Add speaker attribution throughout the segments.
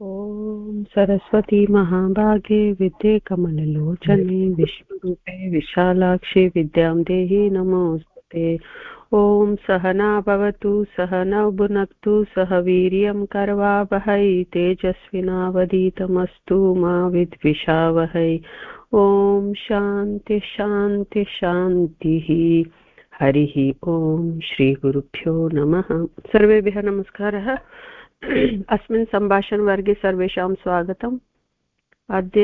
Speaker 1: ॐ सरस्वती महाभागे विद्ये कमललोचने विश्वरूपे विशालाक्षि विद्यां देहि नमोऽस्ते। ॐ सहना भवतु सहनौ भुनक्तु सह वीर्यं कर्वावहै तेजस्विनावधीतमस्तु मा विद्विषावहै। ॐ शान्ति शान्ति शान्तिः। हरिः ॐ श्रीगुरुभ्यो नमः। सर्वेभ्यः नमस्कारः। अस्मिन् सम्भाषणवर्गे सर्वेषां स्वागतम्। अद्य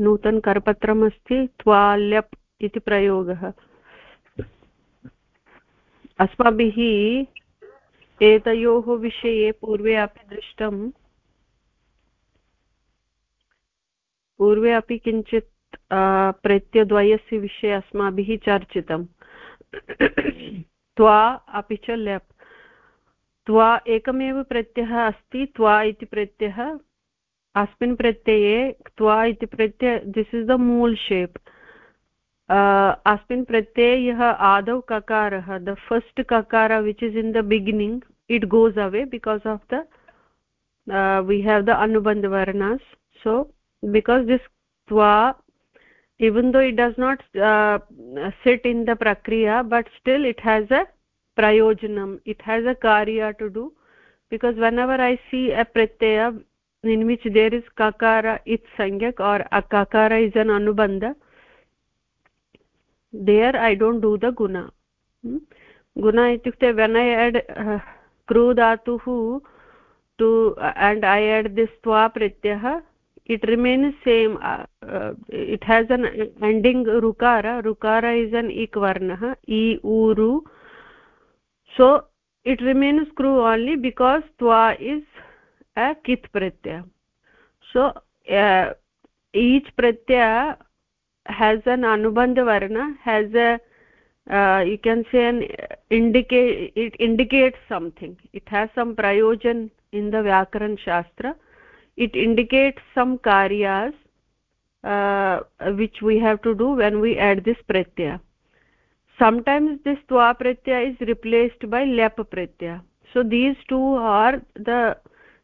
Speaker 1: नूतनकरपत्रमस्ति त्वाल्यप् इति प्रयोगः। अस्माभिः एतयोः विषये पूर्वे अपि दृष्टम्। पूर्वे अपि किञ्चित् प्रत्यद्वयस्य विषये अस्माभिः चर्चितम्। त्वा अपि च ल्यप्। त्वा एकमेव प्रत्ययः अस्ति त्वा इति प्रत्ययः अस्मिन् प्रत्यये त्वा इति प्रत्यय दिस् इस् द मूल् शेप् अस्मिन् प्रत्यये यः आदौ ककारः the first ककार which is in the beginning it goes away because of the we have the varnas so because this twa even though it does not uh, sit in the prakriya but still it a prayojanam it has a karya to do because whenever i see a pratyaya in which there is kakara it sangyak or a kakara is an anubandha there i don't do the guna hmm? guna itukte when i add uh, kru dhatuh to uh, and i add this twa pratyah it remains same uh, uh, it has an ending rukara rukara is an ik varna e uru so it remains kru only because twa is a kit pratyaya. So uh, each pratyaya has an anubandha varna has a uh, you can say an indicate it indicates something. It has some prayojan in the vyakaran shastra. It indicates some karyas uh, which we have to do when we add this pratyaya sometimes this twa pratyaya is replaced by lep pratyaya. So these two are the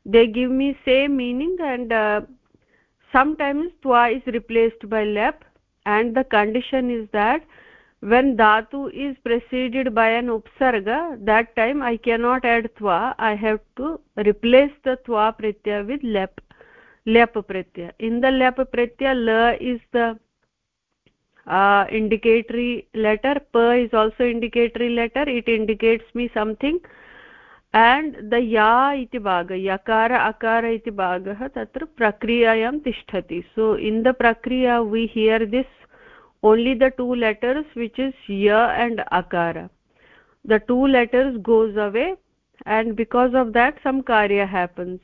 Speaker 1: they give me same meaning and uh, sometimes twa is replaced by lep and the condition is that when dhatu is preceded by an upsarga that time i cannot add twa. I have to replace the twa pratyaya with lep lep pratyaya. In the lep pratyaya la is the uh, indicatory letter. Pa is also indicatory letter. It indicates me something. And the ya iti bhaga yakara akara iti bhagah tatra prakriyayam tishtati. So in the prakriya we hear this only the two letters which is ya and akara. The two letters goes away and because of that some karya happens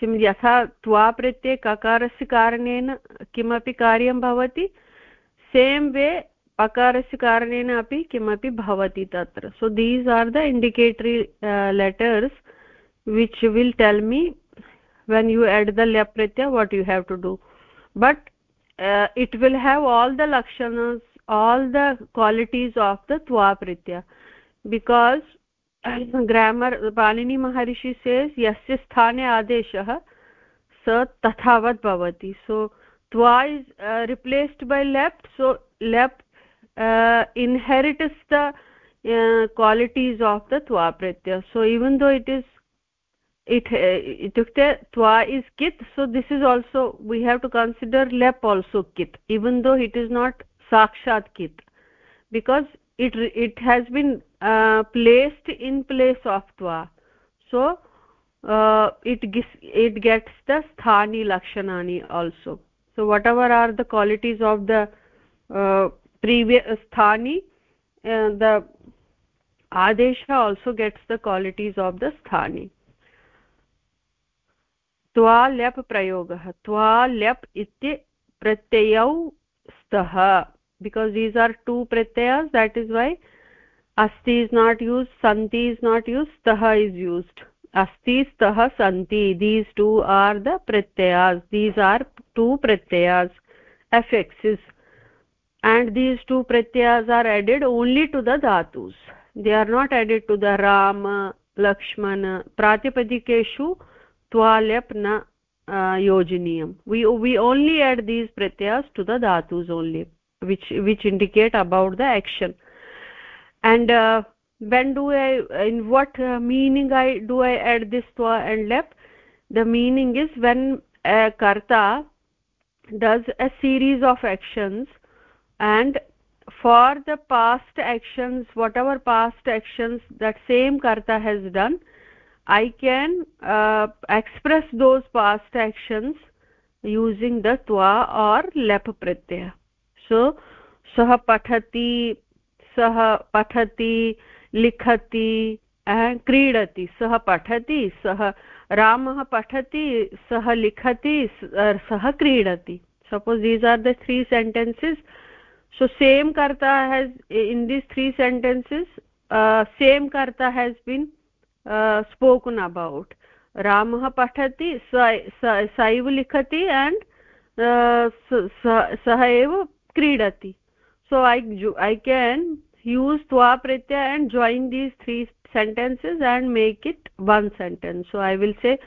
Speaker 1: किं यथा त्वा प्रत्यये ककारस्य कारणेन किमपि कार्यं भवति, same way अकारस्य कारणेन अपि किमपि भवति तत्र. So these are the indicatory letters which will tell me when you add the लेप् Pratyaya what you have to do but it will have all the लक्षण all the qualities of the त्वा प्रत्यय because grammar पाणिनिमहर्षि से यस्य स्थाने आदेशः स तथावत् भवति so त्वा is replaced by left so left inherits the qualities of the त्वा प्रत्यय so even though it is it इत्युक्ते त्वा इस् कित् so this is also we have to consider लेप् also कित् even though it is not साक्षात् कित् because it it has been placed in place of twa so uh, it gets it gets the sthani lakshanani also so whatever are the qualities of the uh, previous sthani uh, the adesha also gets the qualities of the sthani त्वा leap प्रयोगः त्वा leap इति प्रत्ययौ स्तः because these are two pratyayas that is why asti is not used santi is not used stah is used. Asti stah santi these two are the pratyayas. These are two pratyayas affixes and these two pratyayas are added only to the dhatus. They are not added to the rama lakshmana pratipadikeshu twalep na uh, yojaniyam we we only add these pratyas to the dhatus only which which indicate about the action and uh, when do i in what uh, meaning i do i add this twa and lep the meaning is when a karta does a series of actions and for the past actions whatever past actions that same karta has done i can uh, express those past actions using the twa or lep pratyaya so सः पठति सः पठति, लिखति क्रीडति। सः पठति, सः रामः पठति, सः लिखति, सः क्रीडति। Suppose these are three three sentences so same कर्ता has in these three sentences same कर्ता हेज् बिन् स्पोकन् अबौट् रामः पठति स सैव लिखति एण्ड् सः एव क्रीडति so I I can use twa pratyaya and join these three sentences and make it one sentence. So i will say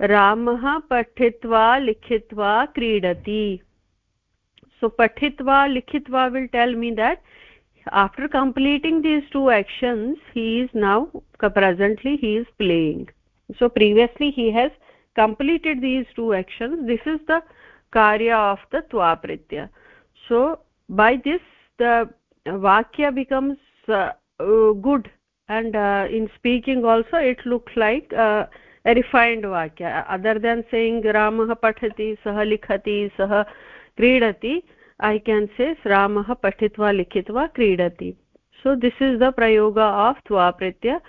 Speaker 1: ramah pathitva likhitva kridati. So pathitva likhitva will tell me that after completing these two actions he is now presently he is playing. So previously he has completed these two actions. This is the karya of the twa pratyaya. So by this the vakya becomes uh, uh, good and uh, in speaking also it looks like uh, a refined vakya other than saying ramah pathati sah likhati sah क्रीडति ऐ केन् से रामः पठित्वा लिखित्वा क्रीडति so this is the prayoga of tva pritya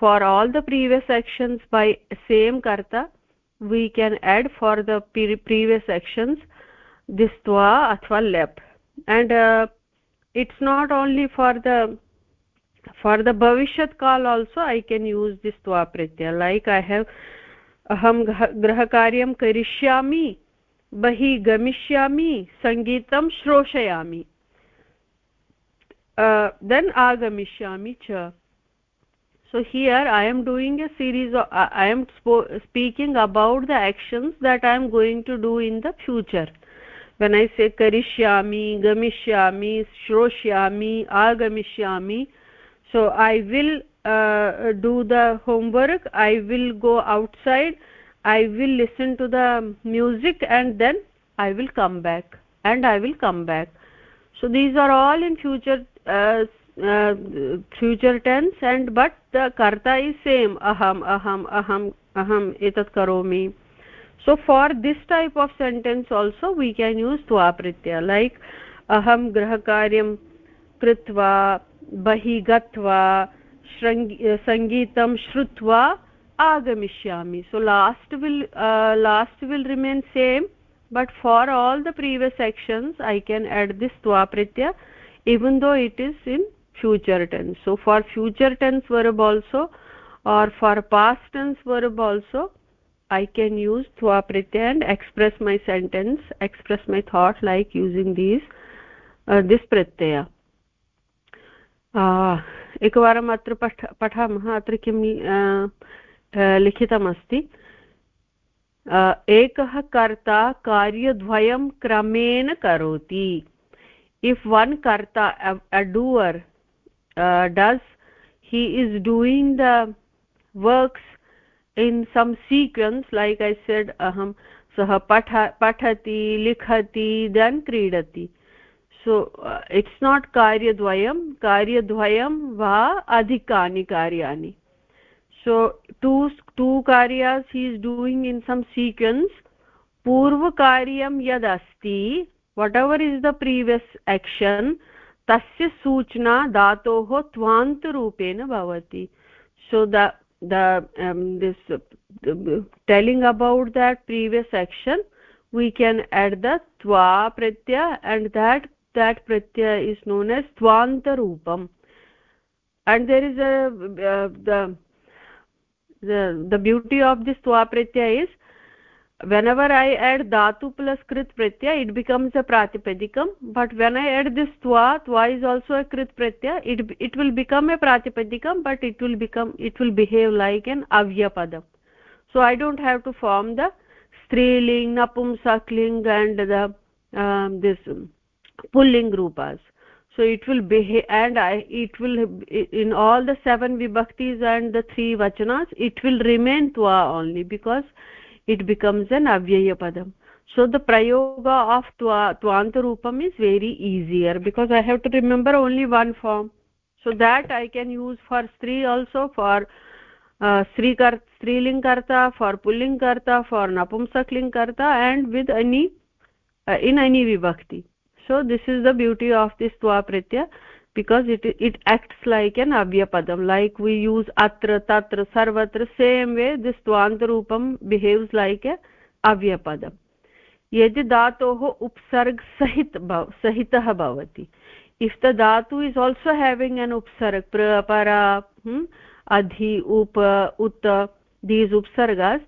Speaker 1: for all the previous actions by same karta we can add for the previous actions this tva athva lep and uh, it's not only for the for the bhavishyat kal also i can use this tva pratyaya like i have aham grahakaryam karishyami bahi gamishyami sangeetam shroshayami. Uh, then agamishyami cha. So here i am doing a series of i am speaking about the actions that i am going to do in the future. When i say karishyami gamishyami shroshyami agamishyami so i will uh, do the homework i will go outside i will listen to the music and then i will come back and i will come back so these are all in future uh, uh, future tense and but the karta is same aham aham aham aham etat karomi so for this type of sentence also we can use tva pratyaya like aham grahakaryam कृत्वा बहि गत्वा सङ्गीतं श्रुत्वा agamishyami so last will uh, last will remain same but for all the previous actions i can add this tva pratyaya even though it is in future tense so for future tense verb also or for past tense verb also i can use tva pratyaya and express my sentence express my thought like using these uh, this pratyaya एकवारम् अत्र पठ पठामः अत्र किं लिखितमस्ति एकः कर्ता कार्यद्वयं क्रमेण करोति karta a, a doer uh, does he is doing the works in some sequence like i said aham pathati likhati then kridati so uh, it's not karyadvayam karyadvayam va adhikani karyani so two two karyas he is doing in some sequence purva karyam yad asti whatever is the previous action tasya सूचना धातोः त्वान्तरूपेण भवति so the the um, this uh, telling about that previous action we can add the twa pratyaya and that that pratyaya is known as twanta roopam and there is a uh, the the the beauty of this twa pratyaya is whenever i add dhatu plus krit pratyaya it becomes a pratipadikam but when i add this twa twa is also a krit pratyaya it it will become a pratipadikam but it will become it will behave like an avyapadam. So i don't have to form the striling napumsakling and the um, this pulling rupas. So it will behave and I, it will in all the seven vibhaktis and the three vachanas it will remain tva only because it becomes an avyaya padam. So the prayoga of tvanta rupam is very easier because i have to remember only one form. So that i can use for stri also for uh, stri kar striling karta for pulling karta for napumsakling karta and with any uh, in any vibhakti. So this is the beauty of this tva pratyaya because it it acts like an avyapadam like we use atra tatra sarvatra same way this tvanta rupam behaves like a avyapadam यदि धातोः उपसर्ग सहित सहितः भवति if the dhatu is also having an upsarg pra para hmm, adhi up ut these upsargas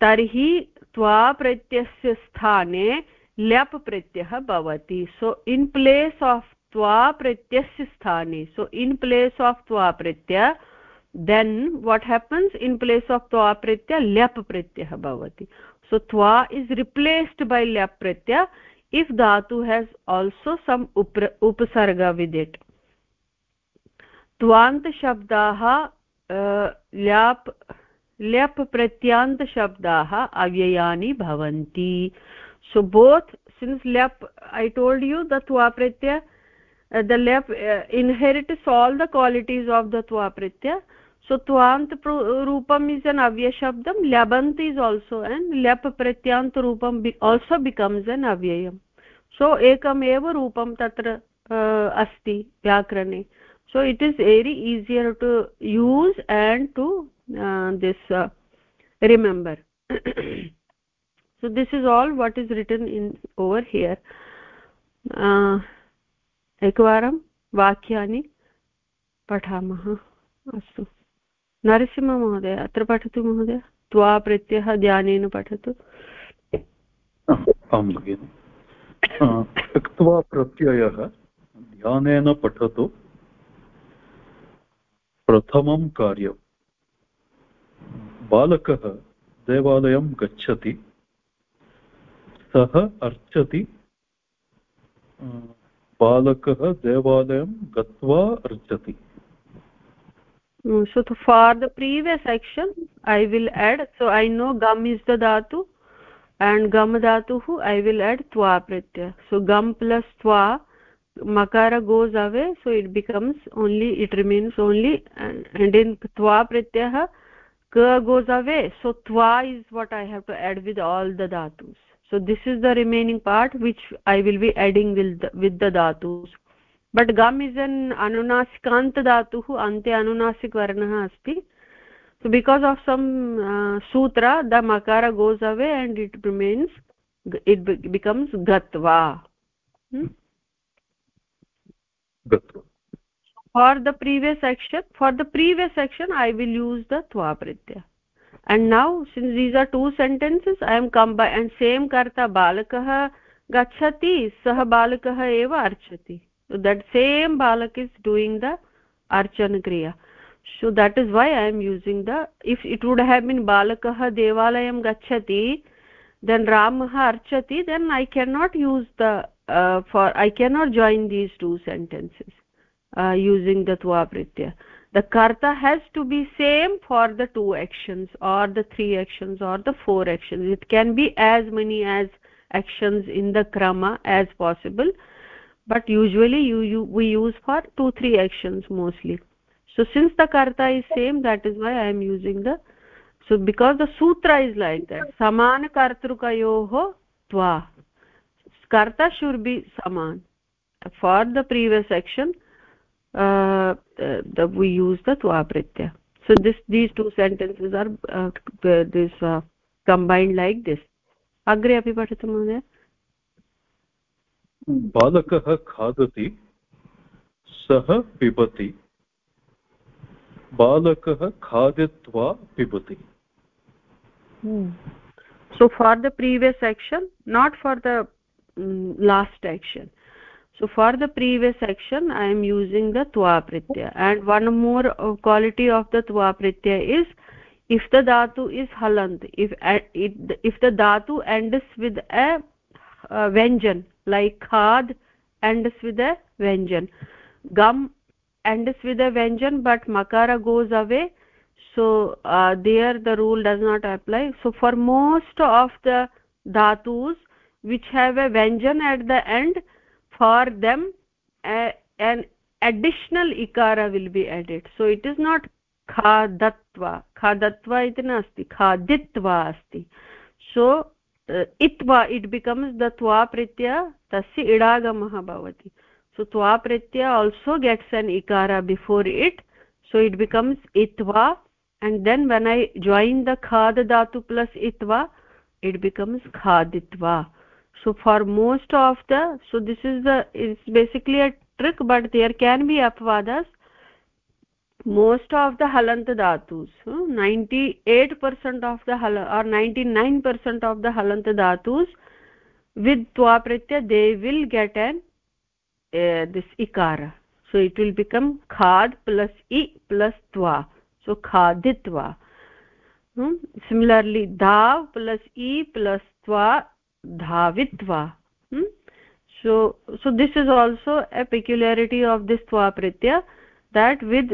Speaker 1: tarhi tva pratyasya sthane ल्याप् प्रत्ययः भवति so in place of त्वा प्रत्ययस्य स्थाने। सो इन् प्लेस् आफ् त्वा प्रत्यय then what happens in place of त्वा प्रत्यय ल्याप् प्रत्ययः भवति। सो त्वा is replaced by ल्याप् Pratyaya if धातु हेस् आल्सो सम् उपसर्ग विद् इट् त्वान्तशब्दाः ल्याप् ल्याप् प्रत्यान्तशब्दाः अव्ययानि भवन्ति। Since lep i told you the twa pratyaya uh, the lep uh, inherits all the qualities of the twa so twant rupam is an avya shabdam labant is also and lep pratyant be also becomes an avyayam. So ekam eva rupam tatra uh, asti vyakrane. So it is very easier to use and to uh, this uh, remember. So this is all what is written in over here एकवारं वाक्यानि पठामः। अस्तु। नरसिंहमहोदय अत्र पठतु महोदय? त्वा प्रत्ययः ध्यानेन पठतु।
Speaker 2: आं भगिनि। त्यक्त्वा प्रत्ययः ध्यानेन पठतु। प्रथमं कार्यं बालकः देवालयं गच्छति। सः अर्चति। बालकः देवालयं गत्वा अर्चति।
Speaker 1: So for the previous action I will add so I know गम् इस् द धातु एण्ड् गम् धातुः ऐ विल् एड् त्वा प्रत्य सो गम् प्लस् त्वा मकार goes away so it becomes only it remains only and in त्वा प्रत्ययः क गोस् अवे सो त्वा is what I have to add with all the धातुस् so this is the remaining part which i will be adding with the, with the dhatus but gam is an anunasikant dhatuh ante anunasik varnah asti so because of some uh, sutra the makara goes away and it remains it becomes gatva hmm?
Speaker 2: gatva
Speaker 1: for the previous section for the previous section i will use the tva pratyaya and now since these are two sentences i am combined and same karta balakah gachati sah balakah eva archati. So that same balak is doing the archana kriya. So that is why i am using the if it would have been balakah devalayam gachati then ramah archati then i cannot use the uh, for i cannot join these two sentences uh, using the tva pratyaya the karta has to be same for the two actions or the three actions or the four actions. It can be as many as actions in the krama as possible but usually you, you we use for two three actions mostly. So since the karta is same that is why i am using the so because the sutra is like that saman kartrukayoh tva. Karta should be saman for the previous action uh, the, we use the tva pratyaya so this these two sentences are uh, this uh, combined like this अग्रे अपि पठतु महोदय
Speaker 2: बालकः खादति सः पिबति बालकः खादित्वा पिबति
Speaker 1: so for the previous section not for the um, last action so for the previous section i am using the twa pratyaya and one more uh, quality of the twa pratyaya is if the dhatu is halant if it, if the dhatu ends with a uh, vyanjan like khad ends with a vyanjan. Gum ends with a vyanjan but makara goes away. So uh, there the rule does not apply. So for most of the dhatus which have a vyanjan at the end for them uh, an additional ikara will be added so it is not खादत्वा खादत्वा इति नास्ति खादित्वा अस्ति सो इत्वा it becomes the त्वा प्रत्यय तस्य इडागमः भवति so twa pratyaya also gets an ikara before it so it becomes itva and then when i join the khad dhatu plus itva it becomes khaditva so for most of the so this is the it's basically a trick but there can be apvadas. Most of the halant dhatus 98% of the hal or 99% of the halant dhatus with twa pratyaya they will get an uh, this ikara. So it will become khad plus i plus twa so khaditva. Hmm? similarly dhav plus i plus twa धावित्वा so so this is also a peculiarity of this त्वा प्रीत्य that with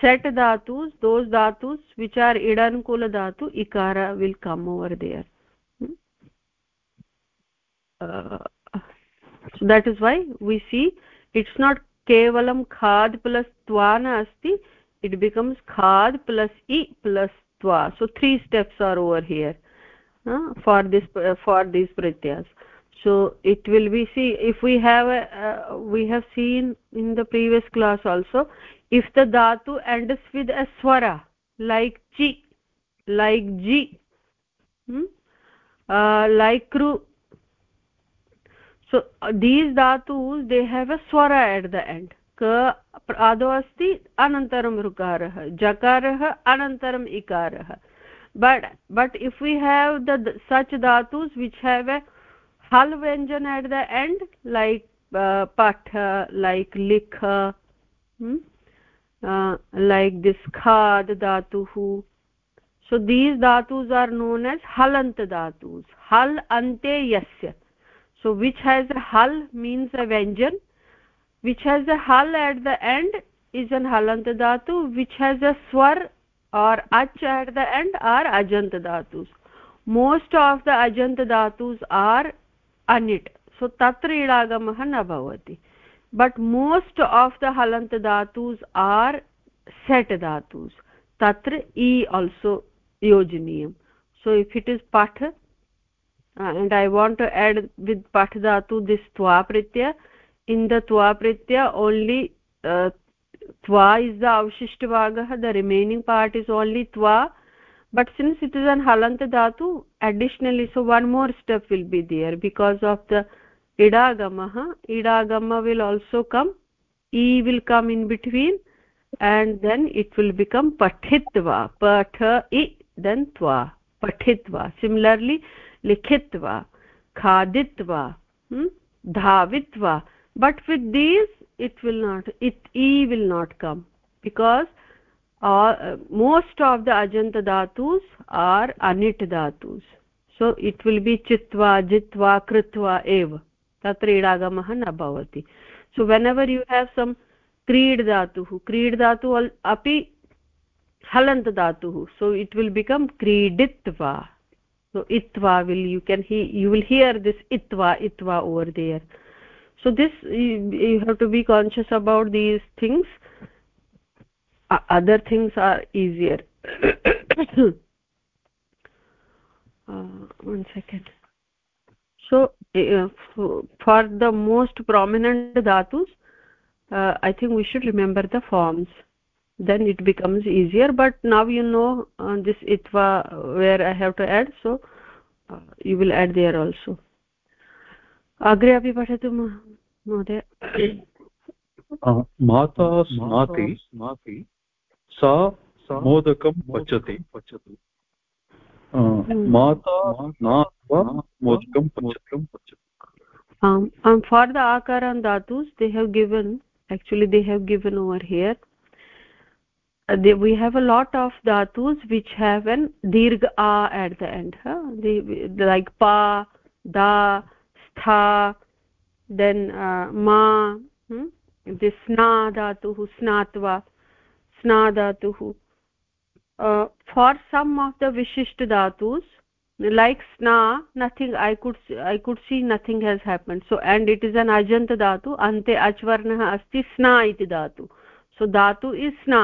Speaker 1: सेट् धातु those धातु which are इडनुकूल धातु इकार will come over there that is why we see it's not केवलं खाद् plus त्वा न अस्ति इट् बिकम्स् खाद् प्लस् इ प्लस् त्वा so three steps are over here for this uh, for these pratyas so it will be see if we have a, uh, we have seen in the previous class also if the dhatu ends with a swara like chi like ji hmm? uh, like kru so uh, these dhatus they have a swara at the end ka आदौ अस्ति अनन्तरं ऋकारः जकारः अनन्तरम् इकारः but but if we have the such dhatus which have a hal vyanjan at the end like uh, patha like likha hmm? Uh, like this khad dhatuhu so these dhatus are known as halant dhatus hal ante yasya so which has a hal means a vyanjan which has a hal at the end is an halant dhatu which has a swar or ach at the end are ajant dhatus most of the ajant dhatus are anit so tatra idagamah na bhavati but most of the halant dhatus are set dhatus tatra e also yojaniyam so if it is path uh, and i want to add with path dhatu this twa pratyaya in the twa pratyaya only uh, the avshisht vagah the remaining part is only twa but since it is an halant dhatu additionally so one more step will be there because of the idagamah idagama will also come e will come in between and then it will become pathitva patha i then tva pathitva similarly likhitva khaditva hmm? dhavitva but with these it will not it e will not come because uh, most of the ajanta dhatus are anit dhatus so it will be chitva jitva kritva eva तत्र इडागमः न भवति so whenever you have some क्रीड् धातुः क्रीड् धातुः अपि हलन्त धातुः सो it will become क्रीडित्वा so itva will you can he you will hear this itva itva over there so this you, you have to be conscious about these things. Uh, other things are easier. Uh, one second. So uh, for the most prominent dhatus uh, i think we should remember the forms. Then it becomes easier but now you know uh, this itva where i have to add so uh, you will add there also अग्रे अपि पठतु महोदय
Speaker 2: माता स्नाति सा मोदकं पचति पचति माता स्नात्वा मोदकं पचति
Speaker 1: um, um for the akaran dhatus they have given actually they have given over here uh, they, we have a lot of dhatus which have an dirgha a at the end huh? the, the, like pa da स्था then मा इति स्ना धातुः स्नात्वा स्ना धातुः for some of the विशिष्ट धातुस् लैक् स्ना nothing I could I could see nothing has happen so and it is an Ajanta धातु अन्ते अच्वर्णः अस्ति स्ना इति धातु सो धातु इस् स्ना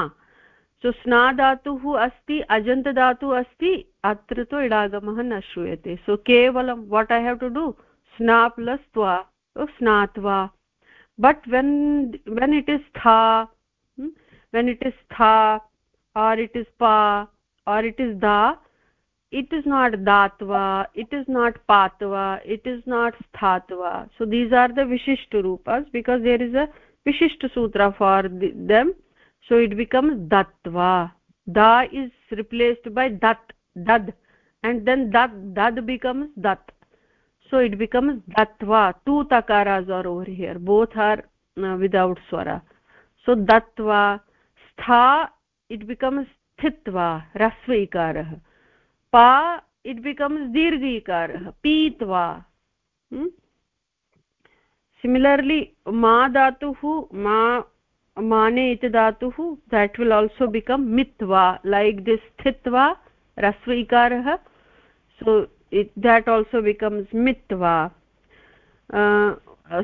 Speaker 1: सो स्ना धातुः अस्ति अजन्तधातुः अस्ति अत्र तु इडागमः न श्रूयते सो केवलं what I have to do स्नाप्लस्त्वा स्नात्वा। But when when it is था वेन् इट् इस् था आर् इट् इस् पा आर् इट् इस् दा इट् इस् नाट् दात्वा इट् इस् नाट् पात्वा इट् इस् नाट् स्थात्वा सो दीस् आर् द विशिष्ट रूपस् बिकास् देर् इस् अ विशिष्ट सूत्र for them so it becomes दत्वा दा इस् रिप्लेस्ड् बै दत् दद् एण्ड् देन् दद् दद् बिकम्स् दत् so it becomes datva two takaras are over here both are uh, without swara so datva stha it becomes sthitva rasva ikarah pa it becomes dirgha ikarah pitva hmm? similarly ma dhatuh ma mane iti dhatuh that will also become mitva like this sthitva rasva ikarah so it, that also becomes mitva. Uh,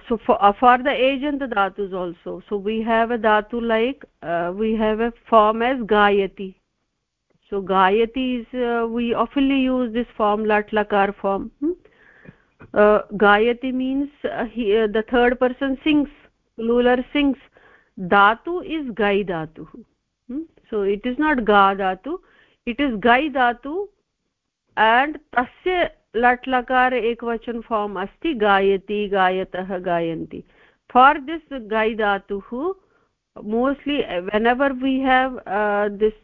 Speaker 1: so for, uh, for the agent the dhatus also. So we have a dhatu like uh, we have a form as gayati. So gayati is uh, we oftenly use this form lat lakar form. Hmm? uh, gayati means uh, he, the third person sings plural sings. Dhatu is gai dhatu. Hmm? so it is not ga dhatu it is gai dhatu and तस्य लट् लकार एकवचन form अस्ति, गायति, गायतः, गायन्ति। For this गै धातुः mostly whenever we have this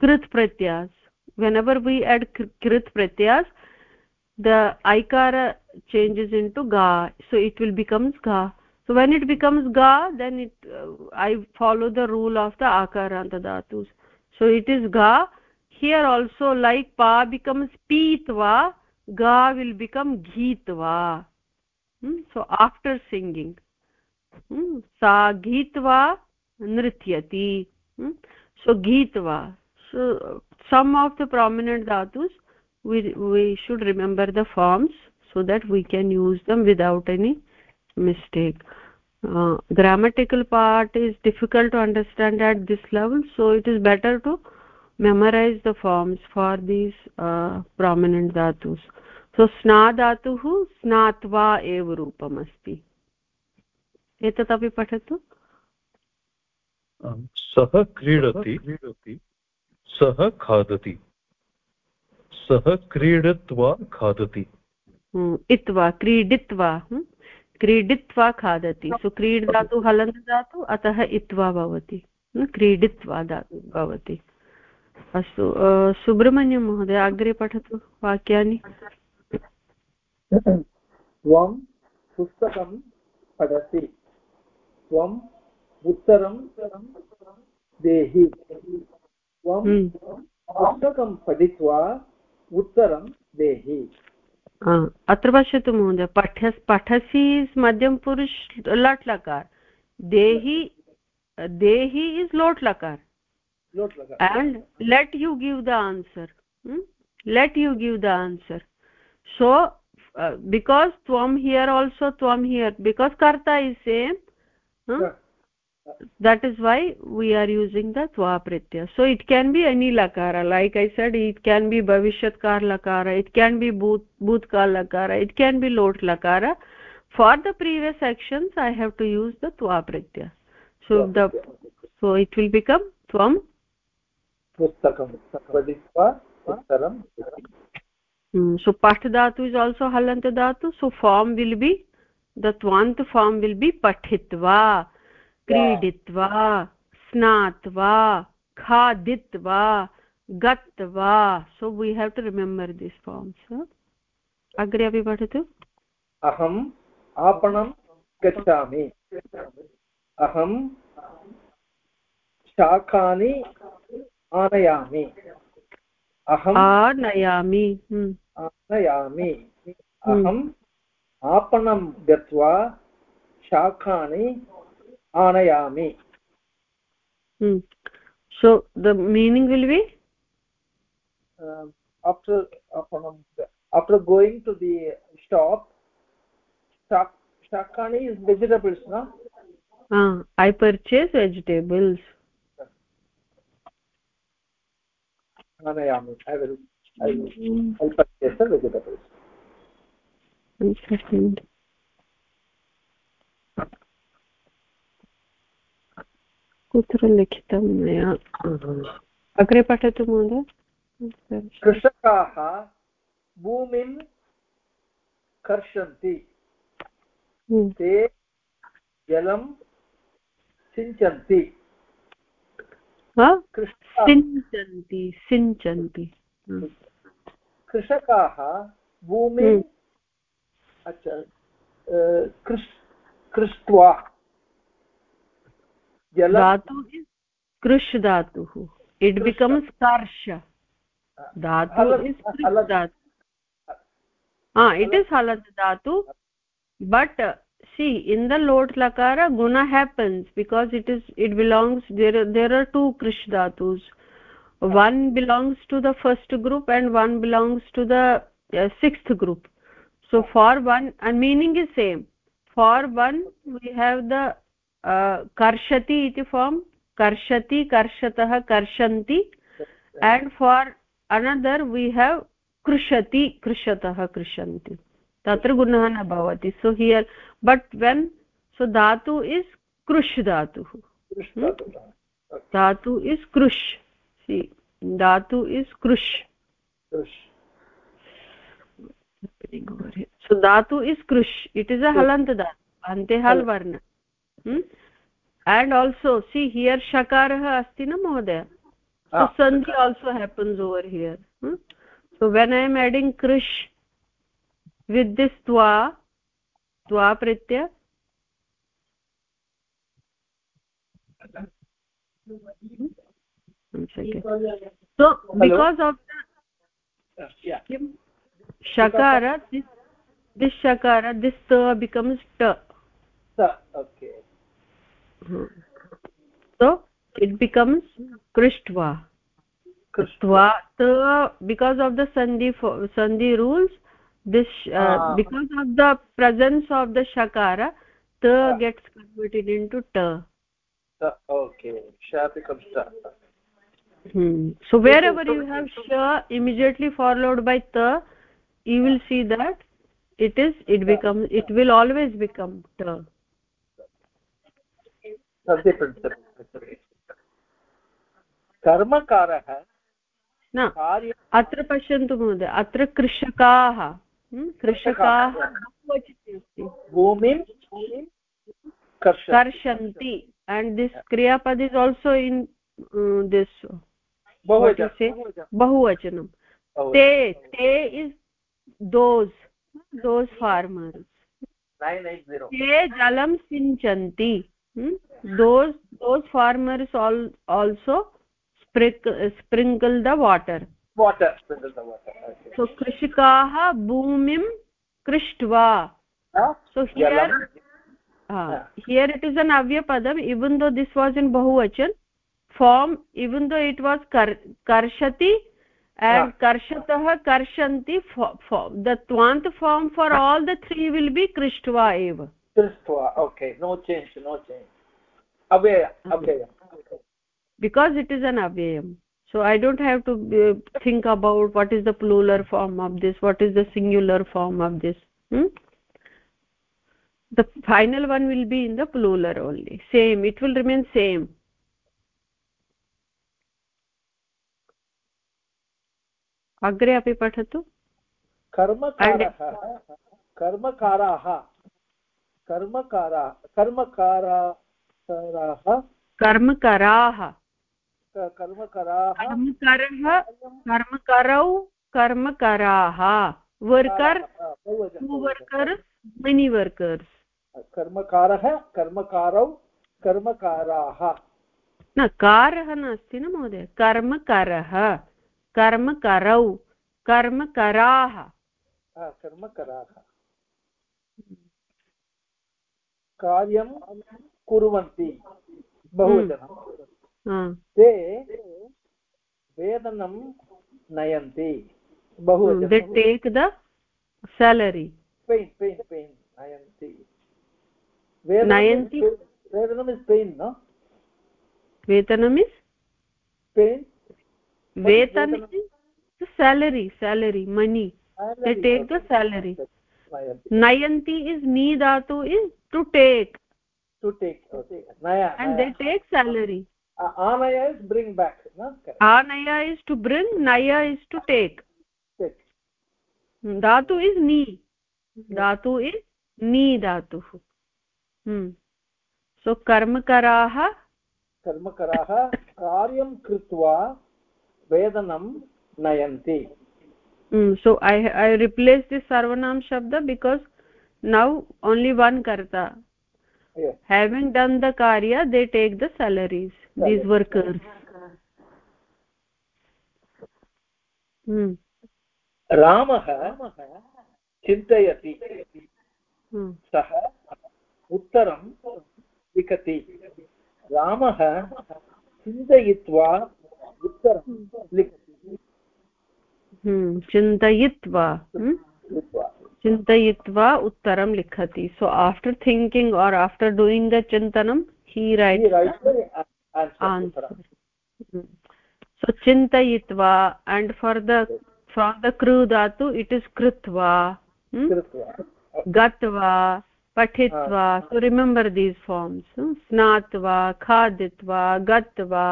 Speaker 1: कृत् प्रत्यास् वेन् एवर् वी एड् कृत् प्रत्यास् द ऐकार चेञ्जस् इन् टु गा सो इट् विल् बिकम्स् गा सो वेन् इट् बिकम्स् गा then it I follow the rule of the आकारान्त धातु सो इट् इस् गा here also like pa becomes pitva ga will become ghitva hmm? so after singing hmm? sa ghitva nrityati hmm? so ghitva so some of the prominent dhatus we we should remember the forms so that we can use them without any mistake uh, grammatical part is difficult to understand at this level so it is better to memorize the forms for these uh, prominent dhatus so sna dhatuः स्नात्वा एव रूपम् अस्ति एतत् अपि पठतु
Speaker 2: सः क्रीडति सः खादति सः क्रीडित्वा खादति
Speaker 1: इत्वा क्रीडित्वा क्रीडित्वा खादति सो क्रीड् धातु हलन्त धातु अतः इत्वा भवति क्रीडित्वा धातु भवति अस्तु सुब्रह्मण्यं महोदय अग्रे पठतु वाक्यानि।
Speaker 3: त्वं पुस्तकं पठसि। त्वम् उत्तरं देहि। त्वं हम्म। पुस्तकं पठित्वा उत्तरं देहि।
Speaker 1: अत्र पश्यतु महोदय पठ पठसि मध्यम पुरुष लट् लकार देहि देहि इस् लोट् लकार and let you give the answer hmm? let you give the answer so uh, because tvam here also tvam here because karta is same huh? yeah. that is why we are using the tva pratyaya so it can be any lakara like i said it can be bhavishyat kar lakara it can be bhut bhutkal lakara it can be lot lakara for the previous actions i have to use the tva pratyaya so yeah. the so it will become tvam पुस्तकं पठित्वा उत्तरं so पठदातु is also हलन्तदातु so form will be दत्वान्त form will be पठित्वा क्रीडित्वा स्नात्वा खादित्वा गत्वा so we have to remember this form अग्रे अपि पठतु
Speaker 3: अहम् आपणं गच्छामि। अहं शाकानि आनयामि अहम्
Speaker 1: आनयामि हम्म,
Speaker 3: आनयामि अहम् आपणं गत्वा शाकानि आनयामि
Speaker 1: हम्म. so the meaning will be
Speaker 3: um, after apanam after going to the shop shak, shakani is vegetables no
Speaker 1: uh, i purchase vegetables आनयामि ऐ विल् हेल्प् चेत् अग्रे पठतु महोदय?
Speaker 3: कृषकाः भूमिं कर्षन्ति।
Speaker 1: हम्म.
Speaker 3: ते जलं सिञ्चन्ति
Speaker 1: सिञ्चन्ति।
Speaker 3: कृषकाः भूमिं
Speaker 1: हम्म.
Speaker 3: अच्छा कृष् कृष्ट्वा।
Speaker 1: धातु कृष् धातुः। इट् बिकम्स् कर्ष धातु।
Speaker 3: हलन्त-
Speaker 1: इस्
Speaker 3: हलन्त-
Speaker 1: धातु। uh, see in the lot lakara guna happens because it is it belongs there there are two krish dhatus one belongs to the first group and one belongs to the uh, sixth group so for one and meaning is same for one we have the uh, karshati iti form karshati karshatah karshanti and for another we have कृषति कृषतः कृषन्ति तत्र गुणः न भवति so here but when so धातु is कृष् धातुः
Speaker 3: कृष्टः
Speaker 1: धातु is कृष् सी धातु is कृष् so धातु इस् कृष् इट् इस् अ हलन्त धातु अन्ते हल् वर्ण and also see here shakarah asti na mohdaya so
Speaker 3: Ah.
Speaker 1: sandhi also happens over here hmm? so when i am adding krish with this twa त्वा प्रत्यय
Speaker 3: सो बिकास्
Speaker 1: आफ् शकार this शकार this
Speaker 3: कृष्ट्वा
Speaker 1: बिकास् आफ् द सन्धि सन्धि rules this uh,
Speaker 3: Ah.
Speaker 1: because of the presence of the shakara ta
Speaker 3: Ah.
Speaker 1: gets converted into ta
Speaker 3: so, okay sha becomes ta
Speaker 1: hmm. so wherever you have sha immediately followed by ta you will see that it is it becomes it will always become ta
Speaker 3: कर्मकारः
Speaker 1: न अत्र पश्यन्तु महोदय अत्र कृषकाः हम्म, कृषकाः
Speaker 3: भूमिं
Speaker 1: कर्षन्ति। एण्ड् दिस् क्रियापद् इस् आल्सो इन् दिस् बहुवचनं। ते ते इस् दोस् दोस् फार्मर्स् ते जलं सिञ्चन्ति। Those those farmers all also स्प्रिक् sprinkle the water
Speaker 3: water
Speaker 1: so कृषकाः भूमिं
Speaker 3: कृष्ट्वा
Speaker 1: so here here it is an अव्यपदम् even though this was in बहुवचन् form even though it was कर्षति and कर्षतः कर्षन्ति the त्वान्त् form for all the three will be
Speaker 3: कृष्ट्वा एव
Speaker 1: because it is अन् अव्ययम् so i don't have to uh, think about what is the plural form of this what is the singular form of this hmm? the final one will be in the plural only same it will remain same अग्रे अपि पठतु
Speaker 3: कर्मकारः कर्मकाराः कर्मकारा कर्मकाराः
Speaker 1: कर्मकराः
Speaker 3: कर्मकराः
Speaker 1: कर्मकरः कर्मकरौ। कर्मकराः worker many workers
Speaker 3: कर्मकारः कर्मकारौ कर्मकाराः।
Speaker 1: न कारः नास्ति न महोदय। कर्मकरः कर्मकरौ कर्मकराः।
Speaker 3: कर्मकराः। कार्यं कुर्वन्ति बहुवचनं ते वेतनं नयन्ति बहुवचनं
Speaker 1: take the salary
Speaker 3: pain pain pain nayanti nayanti vedanam is pain no
Speaker 1: vetanam is
Speaker 3: pain
Speaker 1: vetan is salary salary money they take the salary nayanti is ni dhatu is to take
Speaker 3: to take okay naya
Speaker 1: and they take salary
Speaker 3: uh, anaya is bring back no
Speaker 1: anaya is to bring naya is to take
Speaker 3: take
Speaker 1: dhatu is ni dhatu is ni dhatuh hmm so कर्मकराः
Speaker 3: कर्मकराः कार्यं कृत्वा वेदनं नयन्ति
Speaker 1: mm, so i i replace this sarvanam shabda because now only one karta
Speaker 3: yes.
Speaker 1: having done the karya they take the salaries Salary. These workers.
Speaker 3: Hmm. रामः चिन्तयति। सः उत्तरं लिखति। रामः चिन्तयित्वा उत्तरं लिखति।
Speaker 1: चिन्तयित्वा चिन्तयित्वा। उत्तरं लिखति। So after thinking or after doing the चिन्तनं ही रैट् सो चिन्तयित्वा and for the from the कृ धातु इट् इस् कृत्वा गत्वा पठित्वा सो रिमेम्बर् दीस् फार्म्स् स्नात्वा खादित्वा गत्वा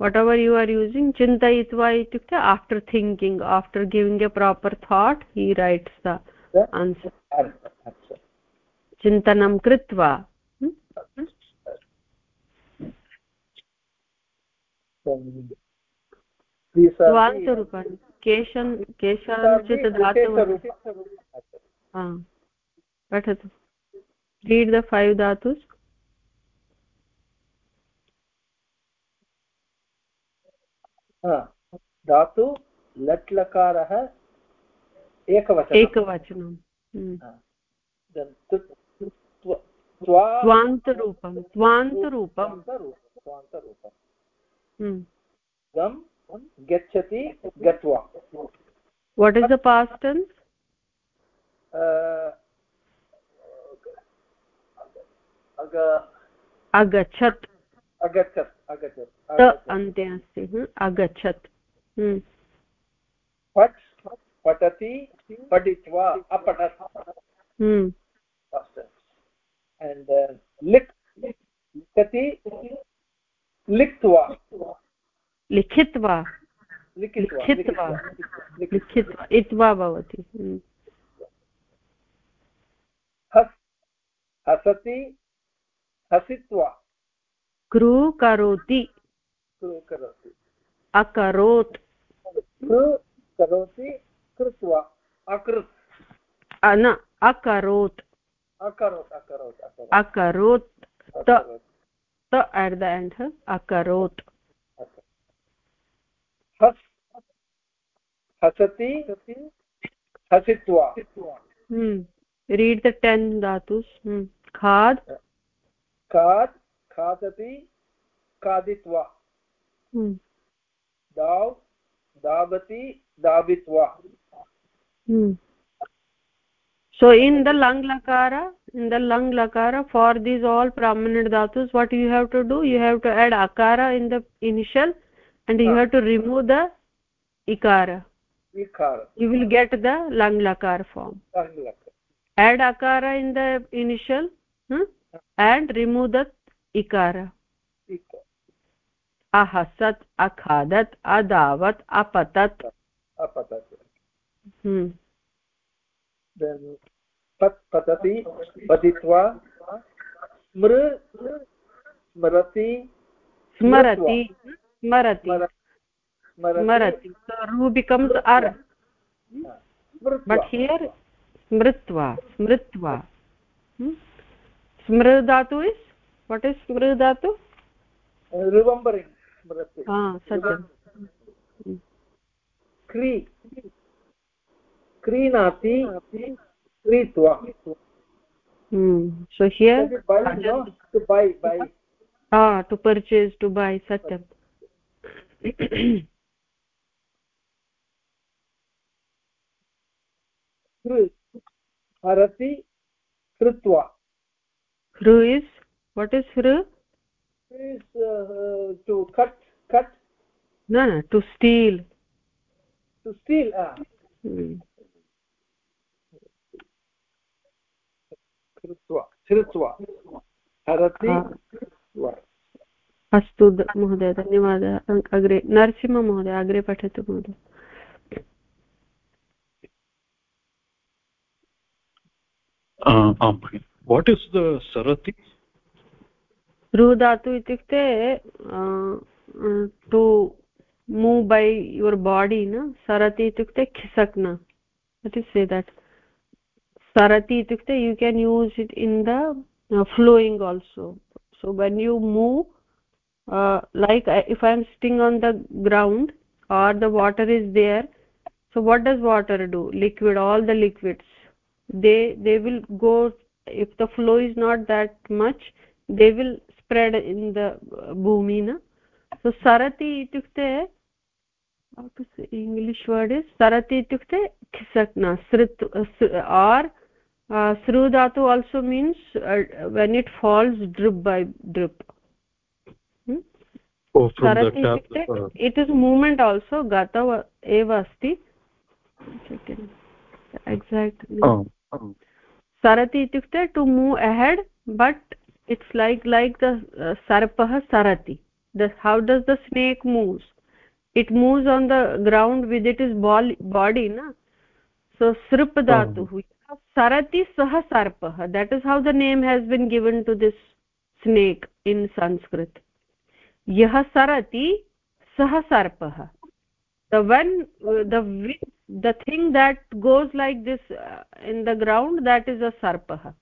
Speaker 1: whatever you are using chintayitva ityukte after thinking after giving a proper thought he writes the answer chintanam kritva केषाञ्चित् पठतु रीड् द फैव् धातुस्
Speaker 3: धातु लट् लकारः एकवचनम्
Speaker 1: एकवचनं स्वान्तरूपं स्वान्तरूपं
Speaker 3: गम् गच्छति गत्वा।
Speaker 1: वाट् इस् द पास्टन्स् अगच्छत्।
Speaker 3: अगच्छत् अगच्छत्
Speaker 1: अन्ते अस्ति अगच्छत्।
Speaker 3: पठ पठति पठित्वा अपठत्। And uh, lik लिखति लिखित्वा।
Speaker 1: लिखित्वा। लिखित्वा लिखित्वा। इत्वा भवति।
Speaker 3: हसति हसित्वा।
Speaker 1: कृ करोति।
Speaker 3: करोति।
Speaker 1: अकरोत्।
Speaker 3: करोति कृत्वा। अकृत्।
Speaker 1: न अकरोत्।
Speaker 3: अकरोत् अकरोत्
Speaker 1: अकरोत्। त। एट् द एण्ड् अकरोत्।
Speaker 3: हसति हसित्वा।
Speaker 1: रीड् द टेन् धातुस्। खाद्।
Speaker 3: खाद् खादति खादित्वा। दाव् धावति धावित्वा
Speaker 1: so in the lang lakara in the lang lakara for these all prominent dhatus what you have to do you have to add akara in the initial and you have to remove the ikara
Speaker 3: ikara
Speaker 1: you will get the lang lakar form
Speaker 3: lang lakar.
Speaker 1: add akara in the initial hmm? and remove the ikara ahasat akhadat adavat apatat
Speaker 3: apatat
Speaker 1: hmm
Speaker 3: smrati
Speaker 1: smarati smarati smarati so ru becomes ar but here smritva smritva hmm? smr dhatu is what is smr dhatu
Speaker 3: remembering
Speaker 1: सत्यं
Speaker 3: क्री क्रीणाति क्रीत्वा।
Speaker 1: So here to buy बै हा
Speaker 3: to purchase
Speaker 1: to buy सत्यम् हरति कृत्वा
Speaker 3: हृ is what is हृ
Speaker 1: टु कट् कट् न
Speaker 3: टु स्टील् टु स्टील् कृत्वा हरति
Speaker 1: अस्तु महोदय धन्यवादः। अग्रे नरसिंहमहोदय अग्रे पठतु महोदय।
Speaker 2: आं वाट् इस् द सरति?
Speaker 1: रुधातु इत्युक्ते to move by your body न? सरति इत्युक्ते खिसक्न। What is say that sarati itukte you can use it in the uh, flowing also. So when you move uh, like if i am sitting on the ground or the water is there so what does water do? Liquid all the liquids. They they will go if the flow is not that much they will spread in the bhumi na? So sarati itukte english word is? Sarati itukte khisakna srit or uh, sru dhatu also means uh, when it falls drip by drip hmm?
Speaker 2: oh, sarati itukte
Speaker 1: uh... it is movement also gata eva asti second exact
Speaker 2: oh, oh.
Speaker 1: sarati itukte to move ahead but it's like like the uh, sarpah sarati the how does the snake moves it moves on the ground with its body na so srip dhatu oh. Sarati sah sarpah that is how the name has been given to this snake in sanskrit yah sarati sah sarpah the one the the thing that goes like this uh, in the ground that is a sarpah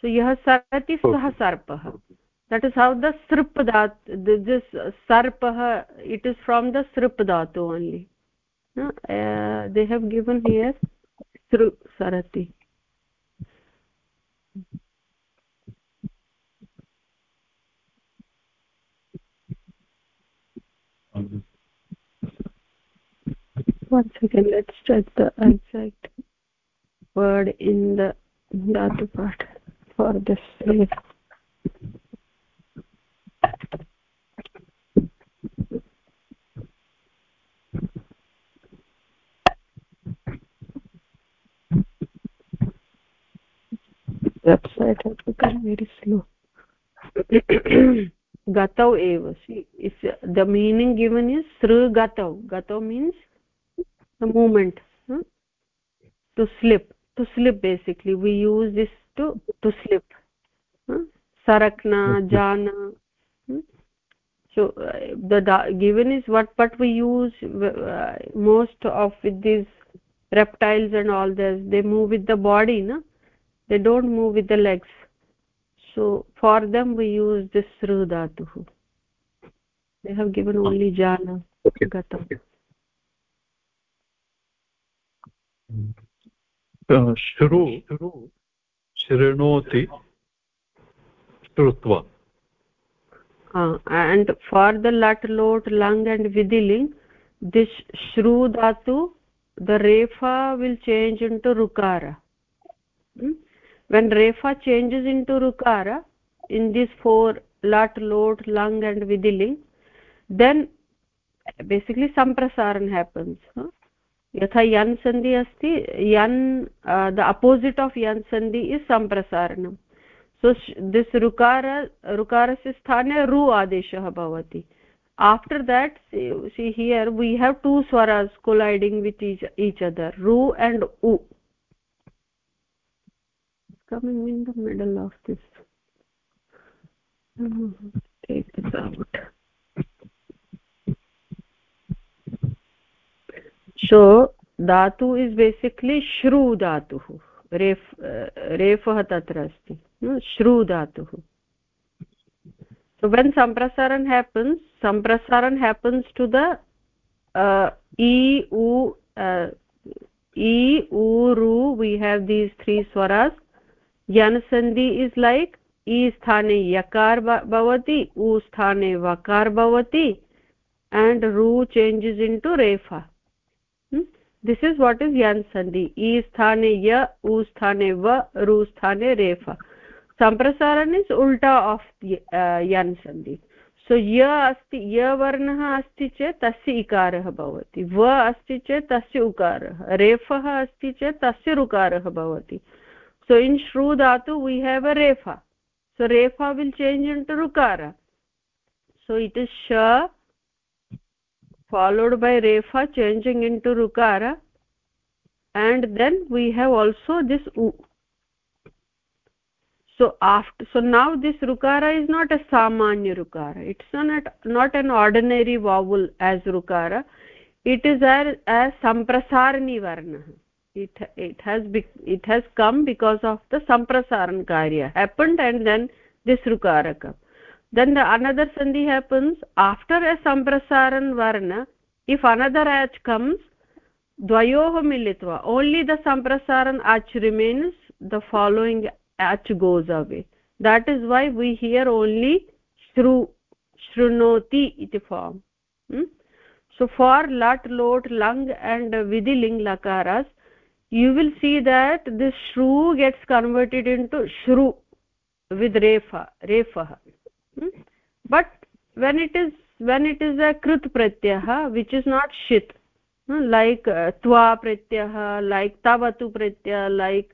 Speaker 1: so yah sarati sah sarpah that is how the srip dat this sarpah it is from the srip dhatu only uh, they have given here सृ सरति one second let's check the exact word in the dhatu part for this website has become very slow. Gatau eva. See if the meaning given is sru gatau. Gatau means the movement huh? to slip. To slip basically. We use this to to slip huh? sarakna jana hmm? so uh, the given is what but we use uh, most of with these reptiles and all this. They move with the body no they don't move with the legs. So for them we use this sru dhatu they have given only jana
Speaker 2: okay.
Speaker 1: gatam
Speaker 2: uh, shru shrinoti shrutva
Speaker 1: uh, and for the lat lot lung and vidiling this shru dhatu the refa will change into rukara. Hmm? When refa changes into rukara in these four lat lot lung and vidiling then basically samprasaran happens huh? yatha yan sandhi asti yan uh, the opposite of yan sandhi is samprasaranam so this rukara rukarasya sthane ru adeshah bhavati after that see, see here we have two swaras colliding with each, each other ru and u coming in the middle of this. Take this out. So dhatu is basically shru dhatu. Ref refah tatra asti. Shru dhatu. So when samprasaran happens samprasaran happens to the uh, e u uh, e u ru we have these three swaras यनसन्धि is like ई स्थाने यकार भवति उ स्थाने वकार भवति and रू चेञ्जस् इन् टु रेफा दिस् इस् वाट् इस् यन्सन्धि ई स्थाने य उ स्थाने व रू स्थाने रेफा सम्प्रसारण इस् उल्टा आफ् यन्सन्धि सो य अस्ति य वर्णः अस्ति चेत् तस्य इकारः भवति व अस्ति चेत् तस्य उकारः रेफः अस्ति चेत् तस्य रुकारः भवति so in shru dhatu we have a refa so refa will change into rukara. So it is sha followed by refa changing into rukara. And then we have also this u. So after so now this rukara is not a samanya rukara. It's not not an ordinary vowel as rukara. It is as, samprasarni varna it it has it has come because of the samprasaran karya happened and then this rukara come then the another sandhi happens. After a samprasaran varna if another ach comes dvayoh militva only the samprasaran ach remains the following ach goes away. That is why we hear only shru shrunoti iti form. Hmm? so for lat lot lang and vidiling lakaras you will see that this shru gets converted into shru with refa refa hmm? but when it is when it is a krut pratyah which is not shit hmm? like uh, twa pratyah like tavatu pratyah like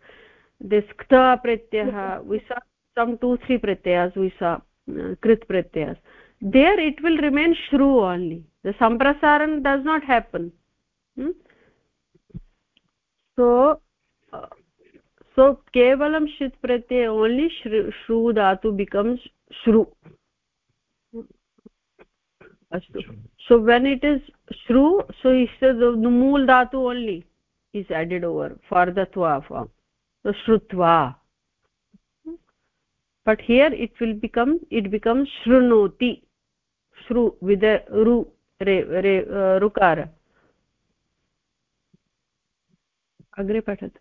Speaker 1: this kta pratyah we saw some two three pratyas we saw uh, krit pratyas there it will remain shru only the samprasaran does not happen hmm? सो सो केवलं शित् प्रत्यये only श्रु श्रु धातु become श्रु। अस्तु। सो when it is श्रु सो is मूल् धातु only is added over for दत्वा फार् श्रुत्वा। But here it will become it become शृणोति श्रु, विद रु, रे रे अग्रे पठतु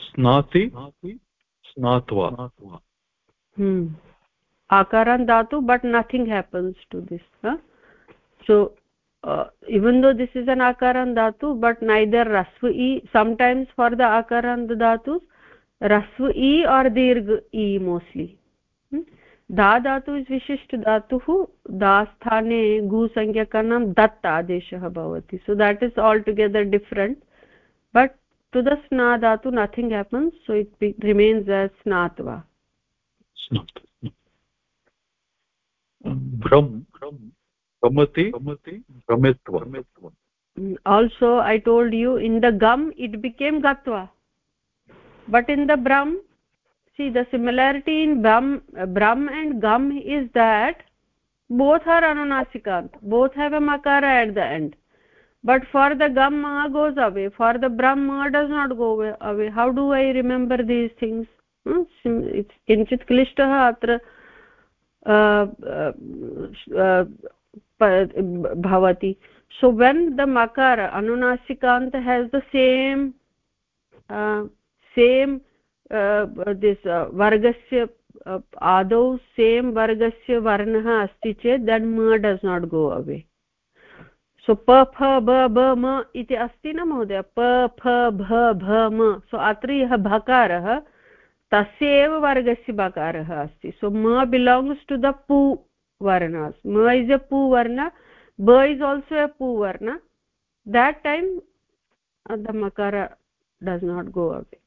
Speaker 2: स्नाति स्नात्वा
Speaker 1: akaran dhatu but nothing happens to this huh? so uh, even though this is an akaran dhatu but neither rasva e sometimes for the akaran dhatus rasva e or dirgh e mostly hmm? da dhatu is vishisht dhatuh da sthane दा धातु विशिष्ट धातुः दास्थाने गुसंज्ञकनां दत्त आदेश भवति. So that is altogether different but to the स्ना धातु nothing happen so it remains
Speaker 2: a स्नात्वा
Speaker 1: also I told you in the गम् इट् बिकेम् गत्वा बट् इन् द ब्रह्म see the similarity in brahm brahm and gum is that both are anunasikant both have a makara at the end but for the gum ma goes away for the brahm ma does not go away how do i remember these things hmm? kinchit klishtah atra uh, uh, bhavati so when the makara anunasikant has the same uh, same this वर्गस्य आदौ same वर्गस्य वर्णः अस्ति चेत् that म does not go away. So प, फ, ब ब, म इति अस्ति न महोदय? प, फ, भ भ, म। सो अत्र यः भकारः, तस्य एव वर्गस्य बकारः अस्ति। सो म बिलाङ्ग्स् टु द पू वर्ण। म इस् अ पू वर्ण, ब इस् आल्सो अ पू वर्ण। देट् टैम् द मकार does not go away.